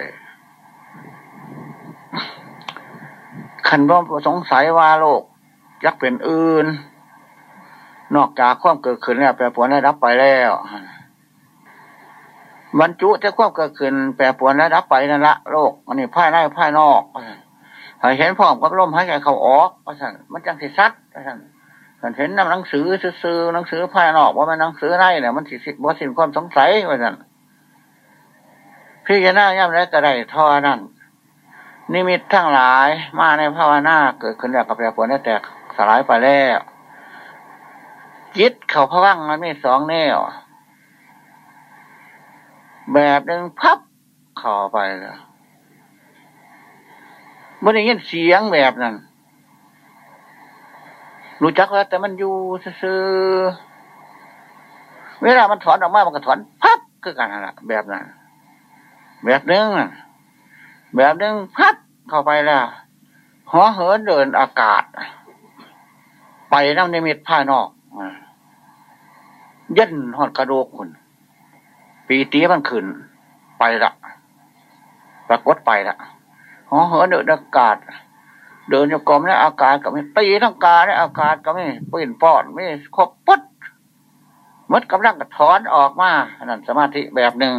ขันบ่สงสัยว่าโลกยักเป็นอื่น นอกจากความเกิดขึ้นแล้วแปรปวนได้รับไปแล้วบรรจุจะควบเกิดขึ้นแปรปวนและดับไปนั่นละโลกอันนี้ภายในภายนอกเห็นพร้อมกับลมหายใจเขาออกว่าสันมันจังสิซัดว่าสันเห็นนำหนังสือซื้อหนังสือภายนอกว่ามันหนังสือไรเนี่ยมันสิสิบ่สินความสงสัยว่าสันพี่จะน่าย่ำไรก็ได้ท่อนั่น นิมิตทั้งหลายมาในภาวนาเกิดขึ้นแล้วกับแปรปรวนได้แตกสลายไปแล้วจิตเขาพวังมันมีสองแนว แบบหนึ่งพับเข้าไปแล้วไม่ได้ยินเสียงแบบนั้นรู้จักแล้วแต่มันอยู่ซื่อเวลามันถอนออกมา มันก็ถอนพับคือกันนั่นแหละแบบนั้นแบบหนึ่ง แบบนึงพับเข้าไปแล้วหัวเหินเดินอากาศ ไปน้ำในมิตรภายนอกยันหอดกระโดกคุณปีตีมันขึ้น ไปละปรากฏไปละหอเหินเดินอากาศ เดินอยู่กรมในอากาศก็ไม่ตีทั้งกาในอากาศก็ไม่ปืนปอดไม่ครบปุ๊ดมดกำลังกระถอนออกมานั่นสมาธิแบบหนึ่ง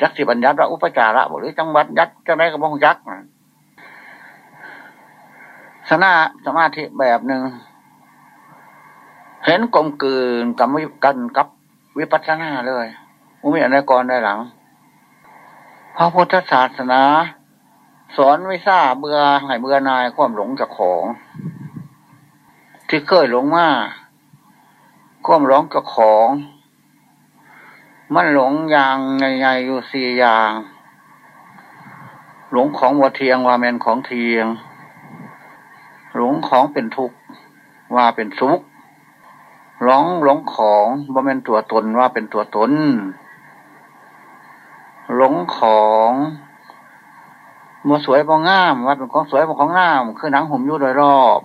จักสิบัญญัติว่าอุปจาระหรือจังหวัดยัดจังไรก็บองยักสนาสมาธิแบบหนึ่งเห็นกลมกลืนกับวิกันกับวิปัสสนาเลยอุมีอะไรก่อนได้หลังพระพุทธศาสนา สอนไม่ทราบเบื่อให้เบื่อนายความหลงจากของ ที่เคยหลงมาความหลงจากของ มันหลงอย่างใหญ่ๆอยู่สี่อย่าง หลงของวัเทียงว่าแมนของเทียง หลงของเป็นทุกข์ว่าเป็นสุขหลงหลงของว่าเป็นตัวตนว่าเป็นตัวตน หลงของมัวสวยบองงาม ว่าเป็นของสวยบของงามคือหนังหุ่มยู่โดยรอบ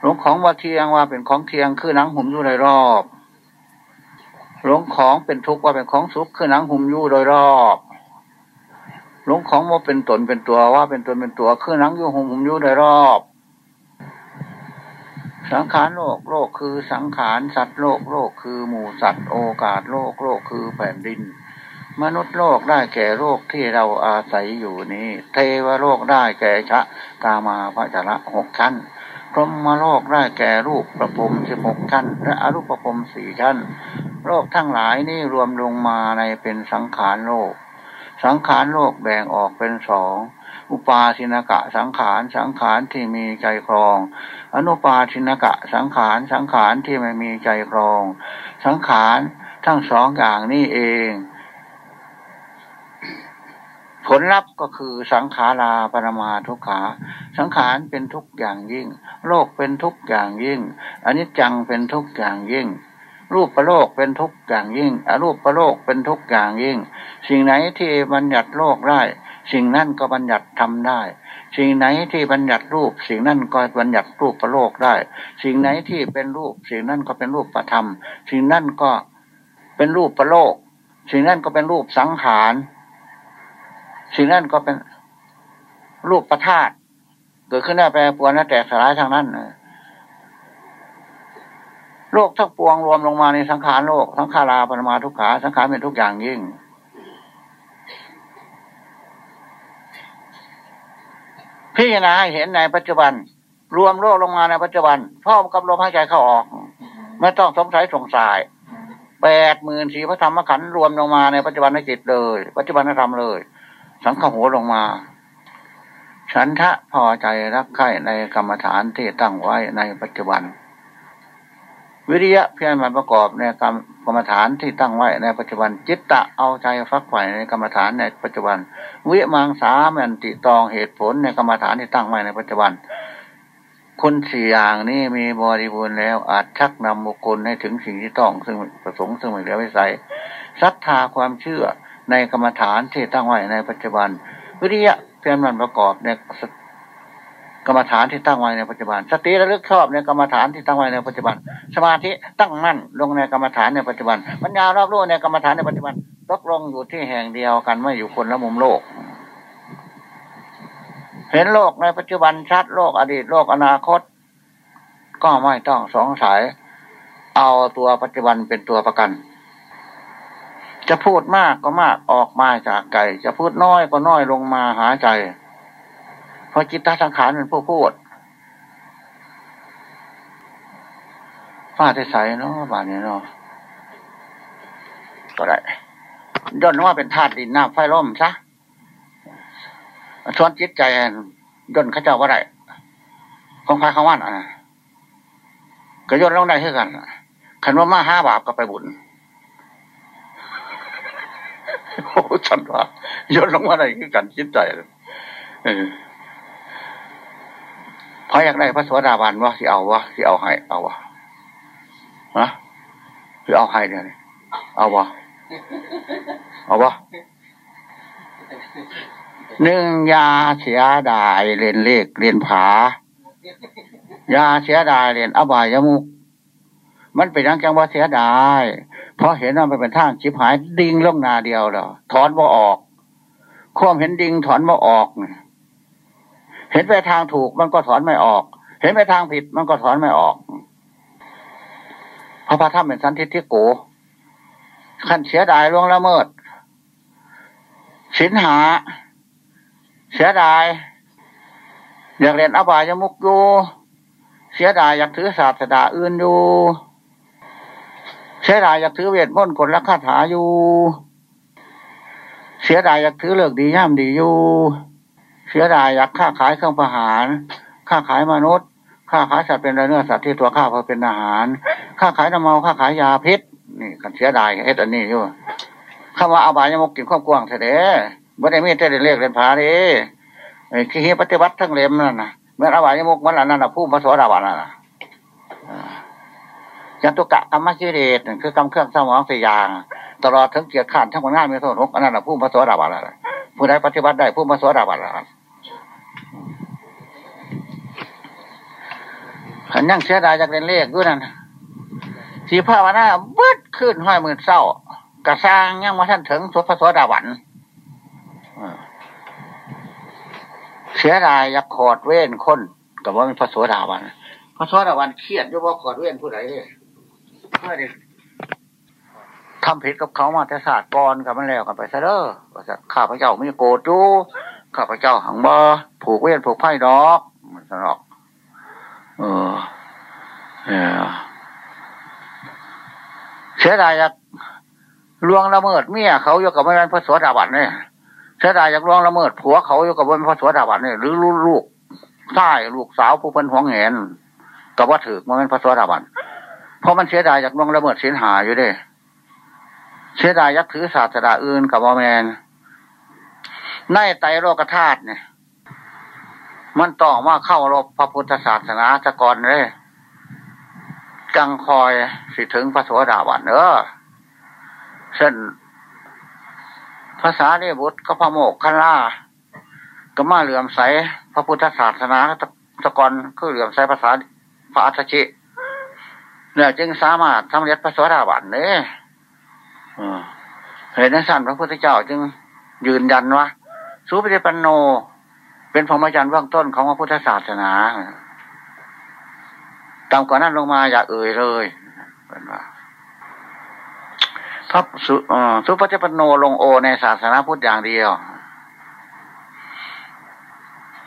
หลงของว่าเทียงว่าเป็นของเทียงคือหนังหุ่มยู่โดยรอบ หลงของเป็นทุกข์ว่าเป็นของสุขคือหนังหุ่มยู่โดยรอบหลงของว่าเป็นตนเป็นตัวว่าเป็นตนเป็นตัวคือหนังยู่หุ่มหุ่มยู่โดยรอบ สังขารโลกโลกคือสังขารสัตว์โลกโลกคือหมู่สัตว์โอกาสโลกโลกคือแผ่นดิน มนุษย์โลกได้แก่โลกที่เราอาศัยอยู่นี้ เทวโลกได้แก่ชะกามาพระจระหกชั้นพรหมโลกได้แก่รูปประพรมสิบหกชั้น และอรูปประพรมสี่ชั้น โลกทั้งหลายนี่รวมลงมาในเป็นสังขารโลก สังขารโลกแบ่งออกเป็นสอง อุปาสินกะสังขาร สังขารที่มีใจครอง อนุปาสินกะสังขาร สังขารที่ไม่มีใจครอง สังขารทั้งสองอย่างนี้เอง ผลลัพธ์ก็คือสังขาราปรมาทุกขา สังขารเป็นทุกอย่างยิ่ง โลกเป็นทุกอย่างยิ่งอนิจจังเป็นทุกอย่างยิ่ง รูปประโลกเป็นทุกอย่างยิ่ง อรูปประโลกเป็นทุกอย่างยิ่ง สิ่งไหนที่บัญญัติโลกได้ สิ่งนั้นก็บัญญัติทำได้ สิ่งไหนที่บัญญัติรูป สิ่งนั้นก็บัญญัติรูปประโลกได้ สิ่งไหนที่เป็นรูป สิ่งนั้นก็เป็นรูปประธรรม สิ่งนั้นก็เป็นรูปประโลก สิ่งนั้นก็เป็นรูปสังขาร สิ่งนั้นก็เป็นรูปประธาตเกิดขึ้นได้แปรปวนและแตกสลายทางนั้น โลกทั้งปวงรวมลงมาในสังขารโลก สังขาราปรมาทุกขา สังขารเป็นทุกอย่างยิ่ง พิจารณาเห็นในปัจจุบัน รวมโลกลงมาในปัจจุบันพร้อมกับลมหายใจเข้าออก ไม่ต้องสงสัยสงสัยแปดหมื่นสี่พระธรรมขันธ์รวมลงมาในปัจจุบันในจิตเลย ปัจจุบันธรรมเลย สังขโหลงมา ฉันทะพอใจรักใคร่ในกรรมฐานที่ตั้งไว้ในปัจจุบัน วิริยะเพียรมันประกอบในกรรมกรรมฐานที่ตั้งไว้ในปัจจุบันจิตตะเอาใจฟักใฝ่ในกรรมฐานในปัจจุบัน วิมังสามันติตองเหตุผลในกรรมฐานที่ตั้งไว้ในปัจจุบัน คุณสี่อย่างนี้มีบริบูรณ์แล้วอาจชักนำบุคคลให้ถึงสิ่งที่ต้อง ซึ่งประสงค์ซึ่งไม่เหลือวิสัยศรัทธาความเชื่อในกรรมฐานที่ตั้งไว้ในปัจจุบัน วิริยะเพียรมันประกอบใน กรรมฐานที่ตั้งไว้ในปัจจุบัน สติระลึกชอบในกรรมฐานที่ตั้งไว้ในปัจจุบัน สมาธิตั้งมั่นลงในกรรมฐานในปัจจุบัน ปัญญารอบรู้ในกรรมฐานในปัจจุบันตกลงอยู่ที่แห่งเดียวกันไม่อยู่คนละมุมโลก เห็นโลกในปัจจุบันชัดโลกอดีตโลกอนาคต ก็ไม่ต้องสงสัย เอาตัวปัจจุบันเป็นตัวประกัน จะพูดมากก็มากออกมาจากใจจะพูดน้อยก็น้อยลงมาหาใจ เพราะจิตตสังขารเป็นผู้พูดฟ้าที่ใสเนาะบานนี้เนาะก็ได้ย่นว่าเป็นธาตุดินน้ำไฟลมซะชวนจิตใจย่นข้าเจ้าว่าไรของพายขาว่านอะก็ย่นลงได้เท่ากันขันว่ามาห้าบาปก็ไปบุญโอ้ฉันว่าย่นลงมาได้คือกันจิตใจเออ พออยากได้พระสวสดาบันว่าสิเอาวะสิเอาให้ เอาวะฮะสิเอาให้เนี่ยเอาวะเอาวะหนึ่งยาเสียดายเรียนเลขเรียนผายาเสียดายเรียนอบายมุกมันเป็นยังจังว่าเสียดาย เพราะเห็นว่ามันเป็นทางชิบหายดิ่งลงนาเดียวแล้วถอนบ่ออก ความเห็นดิ่งถอนบ่ออกเเห็นไปทางถูกมันก็ถอนไม่ออก เห็นไปทางผิดมันก็ถอนไม่ออกพระพระธรรมเป็นสันทิฏฐิโกขั้นเสียดายล่วงละเมิดสินหา เสียดาย อยากเรียนอบายมุกอยู่เสียดายอยากถือศาสดาอื่นอยู่เสียดายอยากถือเวทมนต์กละคาถาอยู่ เสียดายอยากถือเลิกดีย่ำดีอยู่ เสียดายอยากค้าขายเครื่องประหารค้าขายมนุษย์ค้าขายสัตว์เป็นเนื้อสัตว์ที่ตัวข้าเพื่อเป็นอาหารค้าขายน้ำเมาค้าขายยาพิษ นี่กันเสียดายเฮ็ดอันนี้อยู่คำว่าอาบายมุกกินข้าวกว้างเสด็จไม่ได้มีแต่เรียกเรียนผาดิคือปฏิบัติทั้งเล่มนั่นนะเมื่ออาบายมุกมันอันนั้นนะผู้มาสวดาบันนั่นนะยันตุกะกรรมกิเลสคือกรรมเครื่องสมองสี่อย่าง ตลอดทั้งเกียรติขันทั้งวันหน้ามีโทษนกอันนั้นนะผู้มาสวดาบันนั่นผู้ใดปฏิบัติได้ผู้มาสวดาบันนั่น ขันยังเสียดายจากเรียนเลขด้วยนั่นสีภาวนาเบิดขึ้นห้อยหมื่นเศร้ากระซางยังมาท่านถึงสุพระสวดาวันเสียดายอยากขอดเว้นคนกับว่าเป็นพระสวดาวันพระสวดาวันเครียดด้วยว่าขอดเว้นผู้ใดเลยเมื่อดิทำผิดกับเขามาแต่ศาสตร์กรกับมันแล้วกันไปซะเด้อข้าพเจ้าไม่โกรธจูข้าพเจ้าหังบ่ผูกเว้นผูกไพ่ดอกมันสนอก เออเสียดายอยากลวงละเมิดเมียเขาอยู่กับมันพระสวดาบันเนี่ยเสียดายอยากลวงละเมิดผัวเขาอยู่กับมันพระสวดาบันเนี่ยหรือลูกลูกใต้ลูกสาวผู้เป็นหวงเห็นกับว่าถือมันเป็นพระสวดาบันเพราะมันเสียดายอยากลวงละเมิดสินหาอยู่ด้เสียดายยักถือศาสดาอื่นกับวอแมนในไตโลกธาตุเนี่ย มันต้องมาเข้ารบพระพุทธศาสนาสกรเลยจังคอยสิถึงพระสวสดาบันเออเช่นภาษาเนบุตรก็พระโมกขันล่าก็มาเหลื่อมใสพระพุทธศาสนาสกรคือเหลื่อมใสภาษาพระอัจฉริเนี่ยจึงสามารถทำเร็จพระสวสดาบันเนี่ยเห็นนั้นสั่นพระพุทธเจ้าจึงยืนยันว่าสุปฏิปันโน เป็นพรหมจรรย์เบื้องต้นของพระพุทธศาสนาตามก่อนนั้นลงมาอย่าเอ่ยเลยเป็นว่าพระสุสุปฏิปันโนลงโอในศาสนาพุทธอย่างเดียว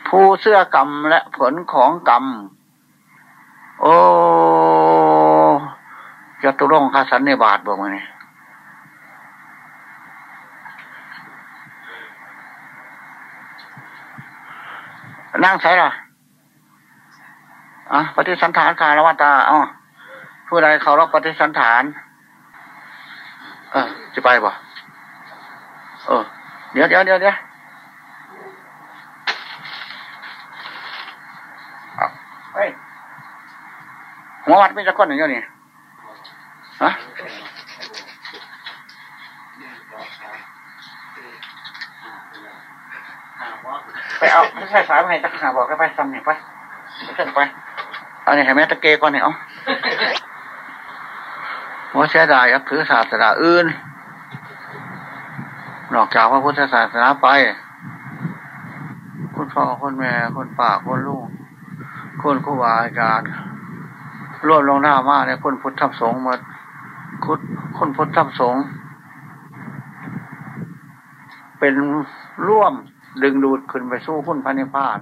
ผู้เสื้อกรรมและผลของกรรม โอ้จะตุรงคาสันในบาทบอกมาเนี่ย นั่งใช่หรออะปฏิสันฐานคารวัตาอ๋อผู้ใดเขารับปฏิสันฐาน เออจะไปบ่เออ เดี๋ยวเดี๋ยวเดี๋ยวเดี๋ยวเอาเฮ้ยหัววัดไม่จะก้อนอย่างเดียวนี่ฮะ ไปเอาไม่ใช่สายมาให้ตะขาบอกกันไปทำหนึ่งไปไปเส้นไปเอาเนี่ยให้แม่ตะเกก่อนเนี่ยเอาว่าเสียดายอักถือศาสนาอื่น นอกจากพระพุทธศาสนาไป คุณพ่อคุณแม่คุณป้าคุณลูกคุณครูบาอาจารย์รวมลงหน้ามาในคุณพุทธธรรมสงฆ์มาคุณคุณพุทธธรรมสงฆ์เป็นร่วม ดึงดูดขึ้นไปสู้พุ่นพระนิพพาน